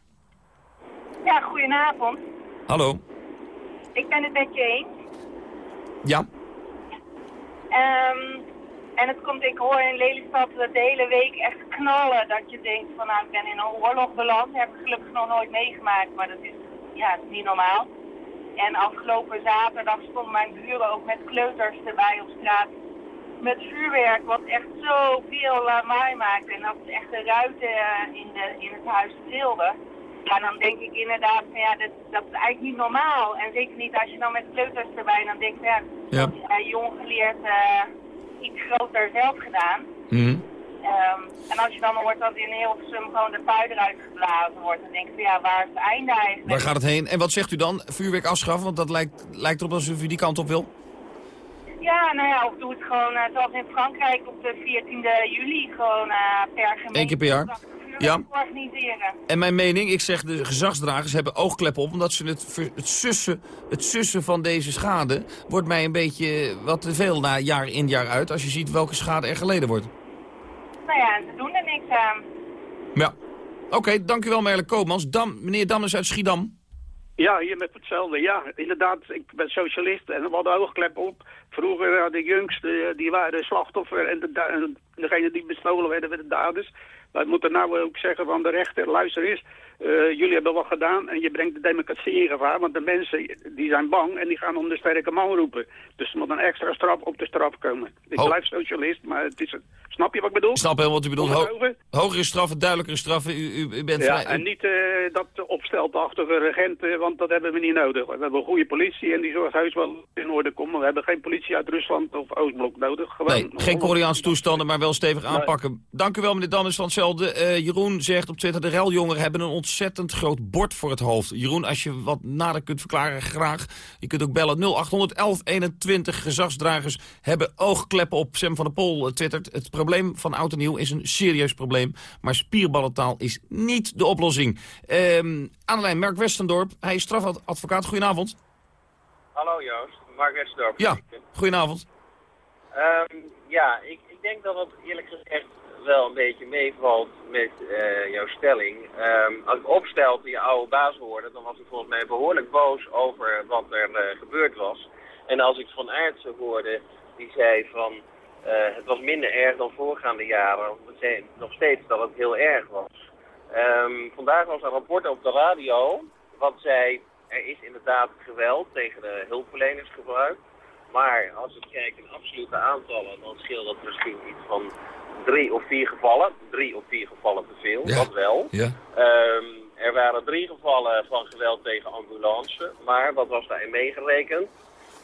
[SPEAKER 26] Ja, goedenavond.
[SPEAKER 18] Hallo.
[SPEAKER 26] Ik ben het met je eens.
[SPEAKER 18] Ja.
[SPEAKER 26] Um, en het komt, ik hoor in Lelystad de hele week echt knallen. Dat je denkt van nou, ik ben in een oorlog beland. Dat heb ik gelukkig nog nooit meegemaakt, maar dat is, ja, dat is niet normaal. En afgelopen zaterdag stonden mijn buren ook met kleuters erbij op straat. Met vuurwerk, wat echt zoveel lawaai maakte. En dat echt de ruiten in, de, in het huis trilde. Ja, dan denk ik inderdaad van ja, dat, dat is eigenlijk niet normaal. En zeker niet als je dan met kleuters erbij, dan denk je ja,
[SPEAKER 18] ja.
[SPEAKER 26] Uh, jong geleerd uh, iets groter zelf gedaan.
[SPEAKER 18] Mm -hmm.
[SPEAKER 26] um, en als je dan hoort dat in Hilversum gewoon de pui eruit geblazen wordt, dan denk je van ja, waar is het einde eigenlijk?
[SPEAKER 18] Waar gaat het heen? En wat zegt u dan? Vuurwerk afschaffen? Want dat lijkt, lijkt erop alsof u die kant op wil.
[SPEAKER 26] Ja, nou ja, of doe het gewoon uh, zoals in Frankrijk op de 14e juli, gewoon uh, per gemeente.
[SPEAKER 18] Eén keer per jaar? Ja.
[SPEAKER 26] organiseren.
[SPEAKER 18] En mijn mening, ik zeg de gezagsdragers hebben oogkleppen op... omdat ze het, het, sussen, het sussen van deze schade... wordt mij een beetje wat te veel na jaar in jaar uit... als je ziet welke schade er geleden wordt.
[SPEAKER 26] Nou ja, ze doen er niks aan.
[SPEAKER 18] Ja. Oké, okay, dank u wel Merle Koopmans. Dam, meneer Dam is uit Schiedam.
[SPEAKER 27] Ja, hier met hetzelfde. Ja, inderdaad, ik ben socialist en we hadden oogkleppen op. Vroeger de jongsten, die waren slachtoffer en de, en degene die bestolen werden, werden daders. Wij moeten nou ook zeggen van de rechter, luister eens, uh, jullie hebben wat gedaan en je brengt de democratie in gevaar. Want de mensen die zijn bang en die gaan om de sterke man roepen. Dus er moet een extra straf op de straf komen. Ik
[SPEAKER 18] Ho
[SPEAKER 27] blijf socialist, maar het is, snap je wat ik bedoel?
[SPEAKER 18] Ik snap helemaal wat u bedoelt. Ho hogere straffen, duidelijkere straffen, u, u, u bent
[SPEAKER 27] ja,
[SPEAKER 18] vrij...
[SPEAKER 27] en niet uh, dat opsteltachtige regenten, want dat hebben we niet nodig. We hebben een goede politie en die zorgt heus wel in orde komen. We hebben geen politie uit Rusland of Oostblok nodig. Gewoon
[SPEAKER 18] nee, geen Koreaanse toestanden, maar wel stevig nee. aanpakken. Dank u wel, meneer Dannes van hetzelfde. Uh, Jeroen zegt op Twitter, de reljongeren hebben een ontzettend groot bord voor het hoofd. Jeroen, als je wat nader kunt verklaren, graag. Je kunt ook bellen 0800 1121. Gezagsdragers hebben oogkleppen op. Sam van der Pol uh, twittert. Het probleem van oud en nieuw is een serieus probleem. Maar spierballentaal is niet de oplossing. Um, aan de lijn, Mark Westendorp. Hij is strafadvocaat. Goedenavond.
[SPEAKER 28] Hallo Joost, Mark Westendorp.
[SPEAKER 18] Ja, goedenavond.
[SPEAKER 28] Um, ja, ik, ik denk dat het eerlijk gezegd wel een beetje meevalt met uh, jouw stelling. Um, als ik opstelde je oude baas hoorde, dan was ik volgens mij behoorlijk boos over wat er uh, gebeurd was. En als ik van Aertsen hoorde, die zei van uh, het was minder erg dan voorgaande jaren. We nog steeds dat het heel erg was. Um, vandaag was er een rapport op de radio wat zei er is inderdaad geweld tegen de hulpverleners gebruikt. Maar als we kijken in absolute aantallen, dan scheelt dat misschien iets van drie of vier gevallen. Drie of vier gevallen te veel,
[SPEAKER 18] Ja.
[SPEAKER 28] dat wel.
[SPEAKER 18] Ja.
[SPEAKER 28] Ehm, er waren drie gevallen van geweld tegen ambulance. Maar wat was daarin meegerekend?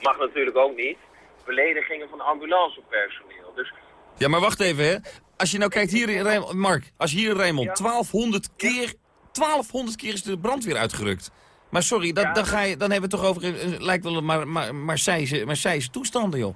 [SPEAKER 28] Mag natuurlijk ook niet. Beledigingen van ambulancepersoneel. Dus
[SPEAKER 18] Ja, maar wacht even, hè. Als je nou kijkt hier in Rijnmond, Mark, als je hier in Rijnmond 1200 keer, 1200 keer is de brandweer uitgerukt. Maar sorry, dat, dan, ga je, dan hebben we het toch over, lijkt wel een maar, maar, Marseille, Marseille toestanden, joh.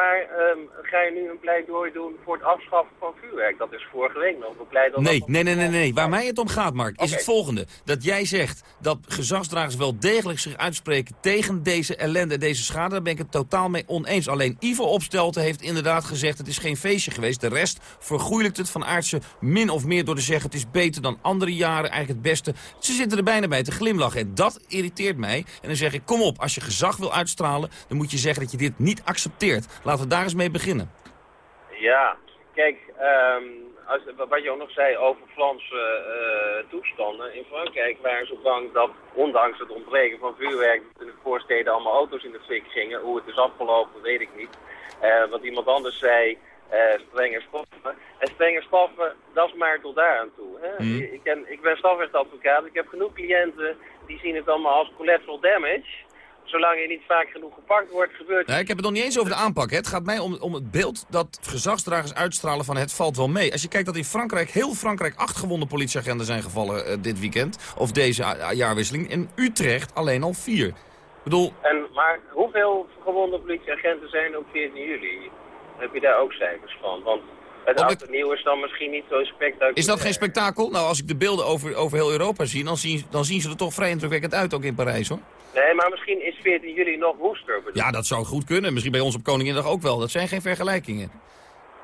[SPEAKER 28] Maar ehm, ga je nu een pleidooi doen voor het afschaffen van vuurwerk? Dat is vorige week nog bepleit dat
[SPEAKER 18] Nee, nee, nee, nee, nee. Waar mij het om gaat, Mark, is het volgende. Dat jij zegt dat gezagsdragers wel degelijk zich uitspreken tegen deze ellende, deze schade. Daar ben ik het totaal mee oneens. Alleen Ivo Opstelten heeft inderdaad gezegd, het is geen feestje geweest. De rest vergoeilijkt het van aardse min of meer door te zeggen, het is beter dan andere jaren, eigenlijk het beste. Ze zitten er bijna bij te glimlachen en dat irriteert mij. En dan zeg ik, kom op, als je gezag wil uitstralen, dan moet je zeggen dat je dit niet accepteert. Laten we daar eens mee beginnen.
[SPEAKER 28] Ja, kijk, ehm, als, wat je ook nog zei over Franse eh, toestanden. In Frankrijk waren ze bang dat, ondanks het ontbreken van vuurwerk, in de voorsteden allemaal auto's in de fik gingen. Hoe het is afgelopen, weet ik niet. Eh wat iemand anders zei, eh strenge straffen. En strenge straffen, dat is maar tot daar aan toe. Hè?
[SPEAKER 18] Hmm.
[SPEAKER 28] Ik, ken, ik ben strafrechtadvocaat, ik heb genoeg cliënten die zien het allemaal als collateral damage. Zolang je niet vaak genoeg gepakt wordt, gebeurt
[SPEAKER 18] Nou, ik heb het nog niet eens over de aanpak. Hè. Het gaat mij om, om het beeld dat gezagsdragers uitstralen van het valt wel mee. Als je kijkt dat in Frankrijk, heel Frankrijk, acht gewonde politieagenten zijn gevallen eh, dit weekend. Of deze jaarwisseling. In Utrecht alleen al vier. Ik bedoel,
[SPEAKER 28] En, maar hoeveel gewonde politieagenten zijn op 14 juli? Heb je daar ook cijfers van? Want het
[SPEAKER 18] Omdat-
[SPEAKER 28] oud en nieuw is dan misschien niet zo spectaculair.
[SPEAKER 18] is dat geen spektakel? Nou, als ik de beelden over, over heel Europa zie, dan zien, dan zien ze er toch vrij indrukwekkend uit, ook in Parijs hoor.
[SPEAKER 28] Nee, maar misschien is 14 juli nog woester. bedoel
[SPEAKER 18] Ja, dat zou goed kunnen. Misschien bij ons op Koninginnedag ook wel. Dat zijn geen vergelijkingen.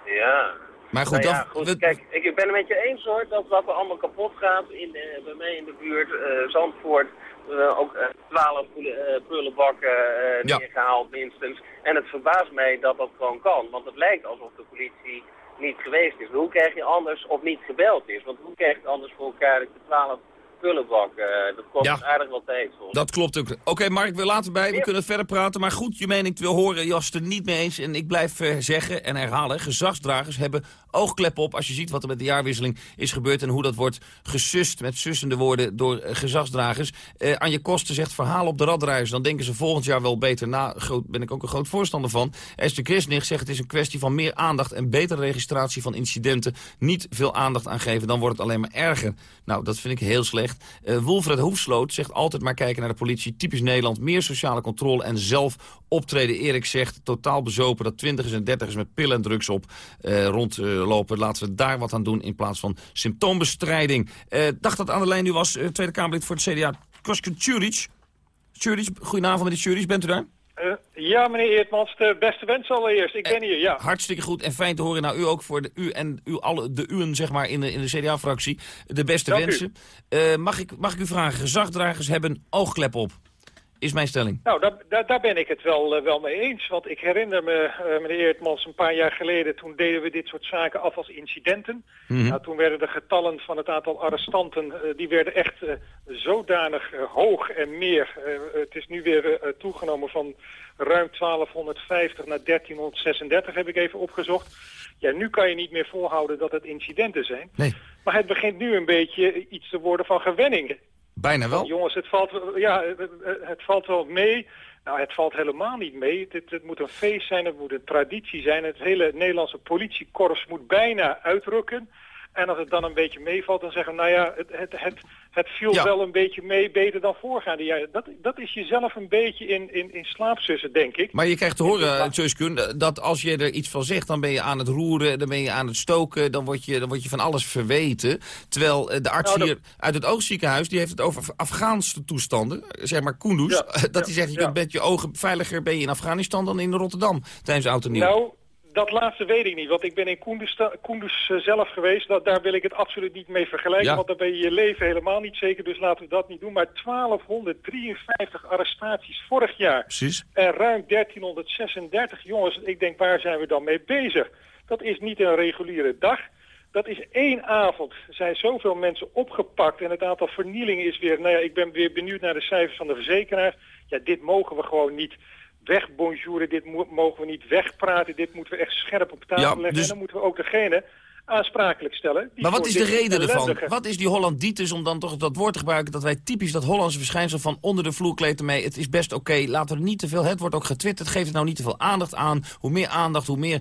[SPEAKER 28] Ja.
[SPEAKER 18] Maar goed,
[SPEAKER 28] Nou ja, goed. Kijk, ik ben het met je eens hoor, dat wat er allemaal kapot gaat in, de- bij mij in de buurt, eh, Zandvoort, eh, ook eh, 12 uh, prullenbakken eh,
[SPEAKER 18] Ja.
[SPEAKER 28] neergehaald minstens. En het verbaast mij dat dat gewoon kan, want het lijkt alsof de politie niet geweest is. Hoe krijg je anders, of niet gebeld is, want hoe krijg je anders voor elkaar dat je 12 prullenbakken, eh, dat kost
[SPEAKER 18] Ja.
[SPEAKER 28] aardig wat tijd volgens
[SPEAKER 18] Dat klopt ook. Oké, Mark, we laten bij. We kunnen verder praten. Maar goed, je mening te wil horen. Jas er niet mee eens. En ik blijf eh, zeggen en herhalen. Gezagsdragers hebben oogkleppen op als je ziet wat er met de jaarwisseling is gebeurd. En hoe dat wordt gesust met sussende woorden door eh, gezagsdragers. Eh Anje Kosten zegt verhaal op de radreis. Dan denken ze volgend jaar wel beter na. Groot, ben ik ook een groot voorstander van. Esther Christnig zegt het is een kwestie van meer aandacht en betere registratie van incidenten. Niet veel aandacht aan geven, dan wordt het alleen maar erger. Nou, dat vind ik heel slecht. Eh Wolfred Hoefsloot zegt altijd maar kijken naar de politie. Typisch Nederland, meer sociale controle en zelf optreden. Erik zegt totaal bezopen dat twintigers en dertigers met pillen en drugs op eh, rondlopen. Laten we daar wat aan doen in plaats van symptoombestrijding. Eh dacht dat aan de lijn nu was, eh, Tweede Kamerlid voor het CDA, Koske Tjuric. Tjuric, goedenavond meneer Tjuric, bent u daar?
[SPEAKER 29] Eh, ja, meneer Eertmans, de beste wens allereerst. Ik ben hier, ja.
[SPEAKER 18] Hartstikke goed en fijn te horen. Nou, u ook voor de, u en u, alle, de uwen zeg maar, in de, in de CDA-fractie. De beste
[SPEAKER 29] Dank
[SPEAKER 18] wensen. Mag, ik, mag ik u vragen, gezagdragers hebben oogklep op. Is mijn stelling.
[SPEAKER 29] Nou, daar, daar, daar ben ik het wel, eh, wel mee eens. Want ik herinner me, eh, meneer Eertmans, een paar jaar geleden... toen deden we dit soort zaken af als incidenten.
[SPEAKER 18] Mhm.
[SPEAKER 29] Nou, toen werden de getallen van het aantal arrestanten... eh, die werden echt zodanig hoog en meer. Het is nu weer toegenomen van ruim 1250 naar 1336, heb ik even opgezocht. Ja, nu kan je niet meer volhouden dat het incidenten zijn.
[SPEAKER 18] Nee.
[SPEAKER 29] Maar het begint nu een beetje iets te worden van gewenning.
[SPEAKER 18] Bijna wel.
[SPEAKER 29] Jongens, het valt, ja, het, valt wel mee. Nou, het valt helemaal niet mee. Het, het moet een feest zijn, het moet een traditie zijn. Het hele Nederlandse politiekorps moet bijna uitrukken. En als het dan een beetje meevalt, dan zeggen we, nou ja, het, het, het, het viel
[SPEAKER 18] Ja.
[SPEAKER 29] wel een beetje mee, beter dan voorgaande jaren. Dat, dat is jezelf een beetje in, in, in slaap sussen, denk ik.
[SPEAKER 18] Maar je krijgt te horen, Tjeuskun, dat als je er iets van zegt... dan ben je aan het roeren, dan ben je aan het stoken... dan word je, dan word je van alles verweten. Terwijl eh, de arts
[SPEAKER 29] Nou, dat-
[SPEAKER 18] hier uit het oogziekenhuis... die heeft het over Afghaanse toestanden, zeg maar Kunduz.
[SPEAKER 29] Ja,
[SPEAKER 18] dat
[SPEAKER 29] ja,
[SPEAKER 18] hij zegt, je met je ogen veiliger... ben je in Afghanistan dan in Rotterdam tijdens Oud en Nieuw.
[SPEAKER 29] Nou, dat laatste weet ik niet, want ik ben in Koenders, Koenders eh, zelf geweest. Dat, daar wil ik het absoluut niet mee vergelijken,
[SPEAKER 18] Ja.
[SPEAKER 29] want daar ben je je leven helemaal niet zeker. Dus laten we dat niet doen. Maar 1253 arrestaties vorig jaar
[SPEAKER 18] Precies.
[SPEAKER 29] en ruim 1336 jongens. Ik denk, waar zijn we dan mee bezig? Dat is niet een reguliere dag. Dat is één avond. Er zijn zoveel mensen opgepakt en het aantal vernielingen is weer... Nou ja, ik ben weer benieuwd naar de cijfers van de verzekeraars. Ja, dit mogen we gewoon niet wegbonjouren, dit mogen we niet wegpraten, dit moeten we echt scherp op tafel
[SPEAKER 18] Ja,
[SPEAKER 29] leggen.
[SPEAKER 18] dus-
[SPEAKER 29] En dan moeten we ook degene aansprakelijk stellen.
[SPEAKER 18] Maar wat is de reden ervan? Wat is die Hollanditis, om dan toch dat woord te gebruiken... dat wij typisch dat Hollandse verschijnsel van onder de vloer kleten mee... het is best oké, laten we er niet te veel... het wordt ook getwitterd, geef het nou niet te veel aandacht aan. Hoe meer aandacht, hoe meer...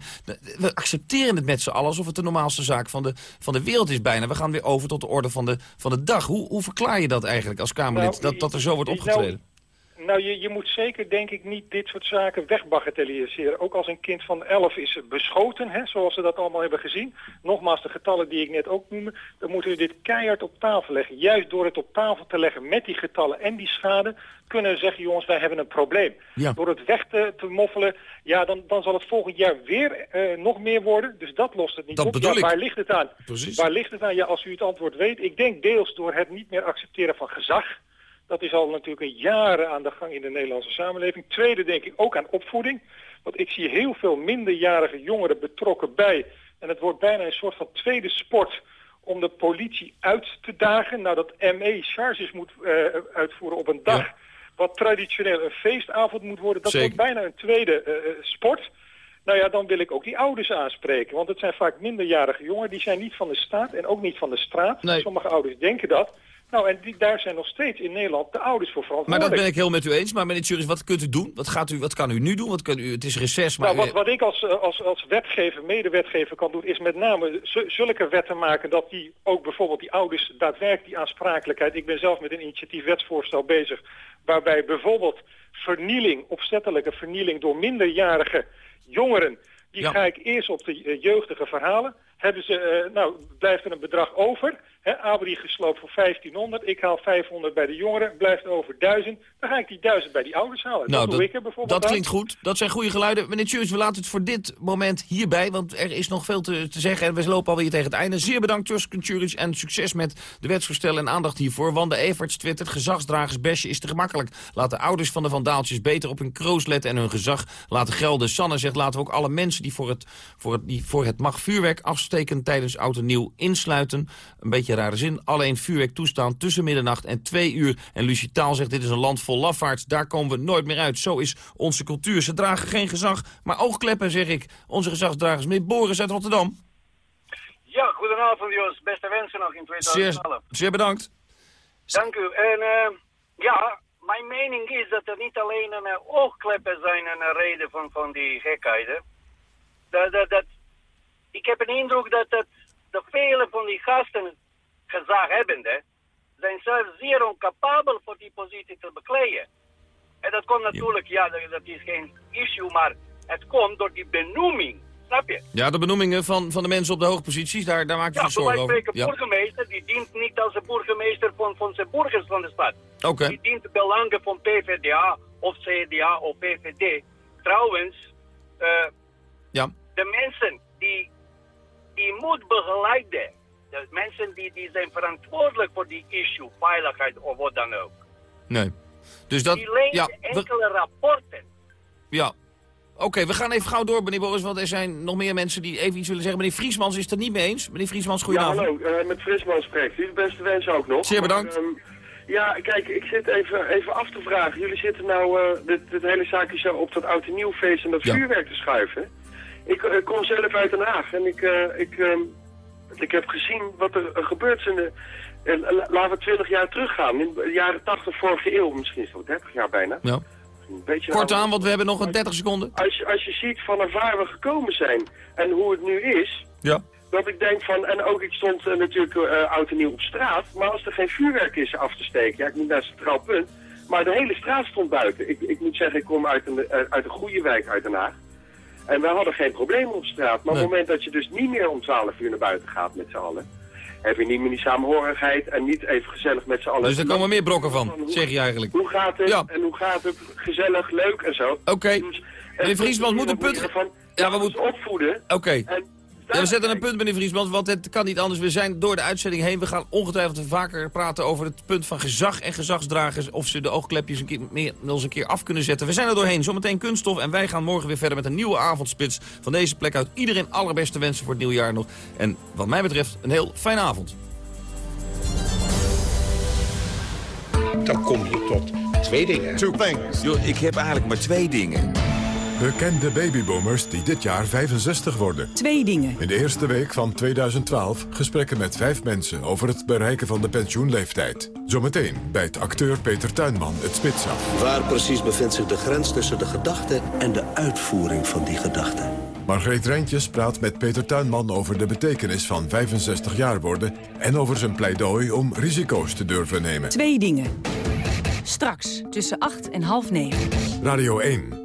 [SPEAKER 18] We accepteren het met z'n allen alsof het de normaalste zaak van de, van de wereld is bijna. We gaan weer over tot de orde van de, van de dag. Hoe, hoe verklaar je dat eigenlijk als Kamerlid,
[SPEAKER 29] Nou,
[SPEAKER 18] dat, dat er zo wordt
[SPEAKER 29] nou,
[SPEAKER 18] opgetreden?
[SPEAKER 29] Nou, je, je moet zeker, denk ik, niet dit soort zaken wegbagatelliseren. Ook als een kind van 11 is beschoten, hè, zoals we dat allemaal hebben gezien. Nogmaals, de getallen die ik net ook noemde. Dan moeten we dit keihard op tafel leggen. Juist door het op tafel te leggen met die getallen en die schade... kunnen we zeggen, jongens, wij hebben een probleem.
[SPEAKER 18] Ja.
[SPEAKER 29] Door het weg te, te moffelen, ja, dan, dan zal het volgend jaar weer eh, nog meer worden. Dus dat lost het niet
[SPEAKER 18] Dat
[SPEAKER 29] op.
[SPEAKER 18] bedoel
[SPEAKER 29] Ja,
[SPEAKER 18] ik.
[SPEAKER 29] waar ligt het aan?
[SPEAKER 18] Precies.
[SPEAKER 29] Waar ligt het aan? Ja, als u het antwoord weet. Ik denk deels door het niet meer accepteren van gezag... Dat is al natuurlijk een jaren aan de gang in de Nederlandse samenleving. Tweede denk ik ook aan opvoeding. Want ik zie heel veel minderjarige jongeren betrokken bij. En het wordt bijna een soort van tweede sport om de politie uit te dagen. Nou, dat ME charges moet eh, uitvoeren op een dag... wat traditioneel een feestavond moet worden. Dat
[SPEAKER 18] Zeker.
[SPEAKER 29] wordt bijna een tweede eh, eh, sport. Nou ja, dan wil ik ook die ouders aanspreken. Want het zijn vaak minderjarige jongeren. Die zijn niet van de staat en ook niet van de straat.
[SPEAKER 18] Nee.
[SPEAKER 29] Sommige ouders denken dat. Nou, en die, daar zijn nog steeds in Nederland de ouders voor
[SPEAKER 18] Maar
[SPEAKER 29] verantwoordelijk.
[SPEAKER 18] dat ben ik heel met u eens. Maar meneer Tjuris, wat kunt u doen? Wat, gaat u, wat kan u nu doen? Wat kan u, het is reces, maar...
[SPEAKER 29] Nou, wat, wat ik als, eh, als, als wetgever, medewetgever kan doen... is met name zu- zulke wetten maken dat die ook bijvoorbeeld die ouders... daadwerkelijk die aansprakelijkheid... Ik ben zelf met een initiatief wetsvoorstel bezig... waarbij bijvoorbeeld vernieling, opzettelijke vernieling... door minderjarige jongeren... die
[SPEAKER 18] Ja.
[SPEAKER 29] ga ik eerst op de eh, jeugdige verhalen. Hebben ze, eh, nou, blijft er een bedrag over... He, Abri gesloopt voor 1500, ik haal 500 bij de jongeren, blijft er over 1000. Dan ga ik die 1000 bij die ouders halen.
[SPEAKER 18] Nou,
[SPEAKER 29] dat doe ik er bijvoorbeeld
[SPEAKER 18] dat
[SPEAKER 29] aan.
[SPEAKER 18] klinkt goed. Dat zijn goede geluiden. Meneer Tjus, we laten het voor dit moment hierbij, want er is nog veel te, te zeggen. En we lopen alweer tegen het einde. Zeer bedankt, Tusken Tjuric, en succes met de wetsvoorstellen en aandacht hiervoor. Wanda Everts twittert, gezagsdragers besje is te gemakkelijk. Laat de ouders van de vandaaltjes beter op hun kroos letten en hun gezag laten gelden. Sanne zegt, laten we ook alle mensen die voor het, voor het, die voor het mag vuurwerk tijdens oud en nieuw insluiten. Een beetje een rare zin. Alleen vuurwerk toestaan tussen middernacht en twee uur. En Lucie Taal zegt, dit is een land vol lafaards. Daar komen we nooit meer uit. Zo is onze cultuur. Ze dragen geen gezag, maar oogkleppen, zeg ik. Onze gezagsdragers. Meneer Boris uit Rotterdam.
[SPEAKER 30] Ja, goedenavond Jos. Beste wensen nog in
[SPEAKER 18] Zeer,
[SPEAKER 30] 2012.
[SPEAKER 18] zeer bedankt.
[SPEAKER 30] Dank u. En eh, ja, mijn mening is dat er niet alleen een eh, oogkleppen zijn een eh, reden van, van die gekheden. Dat, dat, dat, ik heb een indruk dat, dat de vele van die gasten, gezaghebbenden, zijn zelfs zeer oncapabel voor die positie te bekleden. En dat komt natuurlijk, ja, dat, is geen issue, maar het komt door die benoeming. Snap je?
[SPEAKER 18] Ja, de benoemingen van, van de mensen op de hoogposities, daar, daar maak je
[SPEAKER 30] Ja,
[SPEAKER 18] zorgen over.
[SPEAKER 30] spreken, burgemeester, die dient niet als een burgemeester van, van zijn burgers van de stad.
[SPEAKER 18] Oké.
[SPEAKER 30] Die dient de belangen van PvdA of CDA of VVD. Trouwens, eh,
[SPEAKER 18] Ja.
[SPEAKER 30] de mensen die, die moet begeleiden, de mensen die, die zijn verantwoordelijk voor die issue, veiligheid of wat dan ook.
[SPEAKER 18] Nee. Dus dat...
[SPEAKER 30] die lezen
[SPEAKER 18] Ja, we-
[SPEAKER 30] enkele rapporten.
[SPEAKER 18] ja. Oké, we gaan even gauw door, meneer Boris, want er zijn nog meer mensen die even iets willen zeggen. Meneer Vriesmans is het er niet mee eens. Meneer Vriesmans,
[SPEAKER 31] Ja,
[SPEAKER 18] goedenavond.
[SPEAKER 31] hallo, eh, met Frisman spreekt u. De beste wensen ook nog.
[SPEAKER 18] Zeer bedankt.
[SPEAKER 31] Maar, ehm, ja, kijk, ik zit even, even af te vragen. Jullie zitten nou eh, dit, dit hele zaakje zo op dat oud en nieuw feest en dat vuurwerk te schuiven. Ik eh, kom zelf uit Den Haag en ik, eh, ik, ehm, ik heb gezien wat er gebeurt is in de... laten we 20 jaar teruggaan. In de jaren 80 vorige eeuw, misschien is het wel 30 jaar bijna.
[SPEAKER 18] Ja.
[SPEAKER 31] Een beetje
[SPEAKER 18] Kort aan, want we hebben nog een 30 seconden.
[SPEAKER 31] Als je, als je ziet van waar we gekomen zijn en hoe het nu is,
[SPEAKER 18] Ja.
[SPEAKER 31] dat ik denk van, en ook ik stond eh, natuurlijk oud en nieuw op straat, maar als er geen vuurwerk is af te steken, ja ik niet naar het centraal punt, maar de hele straat stond buiten. Ik, ik moet zeggen, ik kom uit een, uit een goede wijk uit Den Haag. En we hadden geen problemen op straat. Maar op het moment dat je dus niet meer om 12 uur naar buiten gaat met z'n allen, heb je niet meer die samenhorigheid en niet even gezellig met z'n allen.
[SPEAKER 18] Dus er komen meer brokken van, zeg je eigenlijk.
[SPEAKER 31] Hoe gaat het? En hoe gaat het? Gezellig, leuk en zo.
[SPEAKER 18] Oké.
[SPEAKER 31] Dus,
[SPEAKER 18] Meneer moet een punt...
[SPEAKER 31] Van,
[SPEAKER 18] Ja, we moeten
[SPEAKER 31] opvoeden.
[SPEAKER 18] Oké. Ja, we zetten een punt, meneer Vriesmans, want het kan niet anders. We zijn door de uitzending heen. We gaan ongetwijfeld vaker praten over het punt van gezag en gezagsdragers. Of ze de oogklepjes een keer, meer, nog eens een keer af kunnen zetten. We zijn er doorheen. Zometeen kunststof. En wij gaan morgen weer verder met een nieuwe avondspits. Van deze plek uit iedereen allerbeste wensen voor het nieuwjaar nog. En wat mij betreft een heel fijne avond.
[SPEAKER 32] Dan kom je tot
[SPEAKER 33] Twee dingen.
[SPEAKER 32] Two things.
[SPEAKER 33] Yo, ik heb eigenlijk maar twee dingen.
[SPEAKER 1] Bekende babyboomers die dit jaar 65 worden.
[SPEAKER 34] Twee dingen.
[SPEAKER 1] In de eerste week van 2012 gesprekken met vijf mensen... over het bereiken van de pensioenleeftijd. Zometeen bijt acteur Peter Tuinman het spits af.
[SPEAKER 35] Waar precies bevindt zich de grens tussen de gedachte... en de uitvoering van die gedachte?
[SPEAKER 1] Margreet Rijntjes praat met Peter Tuinman over de betekenis van 65 jaar worden... en over zijn pleidooi om risico's te durven nemen.
[SPEAKER 34] Twee dingen. Straks tussen acht en half negen.
[SPEAKER 1] Radio 1.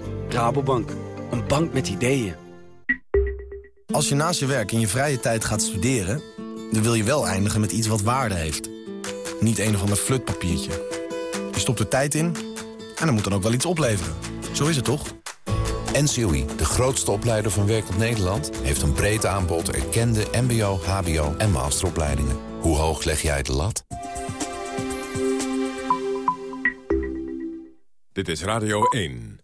[SPEAKER 36] Rabobank, een bank met ideeën.
[SPEAKER 37] Als je naast je werk in je vrije tijd gaat studeren... dan wil je wel eindigen met iets wat waarde heeft. Niet een of ander flutpapiertje. Je stopt er tijd in en dan moet dan ook wel iets opleveren. Zo is het toch?
[SPEAKER 38] NCOI, de grootste opleider van werkend Nederland... heeft een breed aanbod erkende mbo, hbo en masteropleidingen. Hoe hoog leg jij de lat?
[SPEAKER 1] Dit is Radio 1.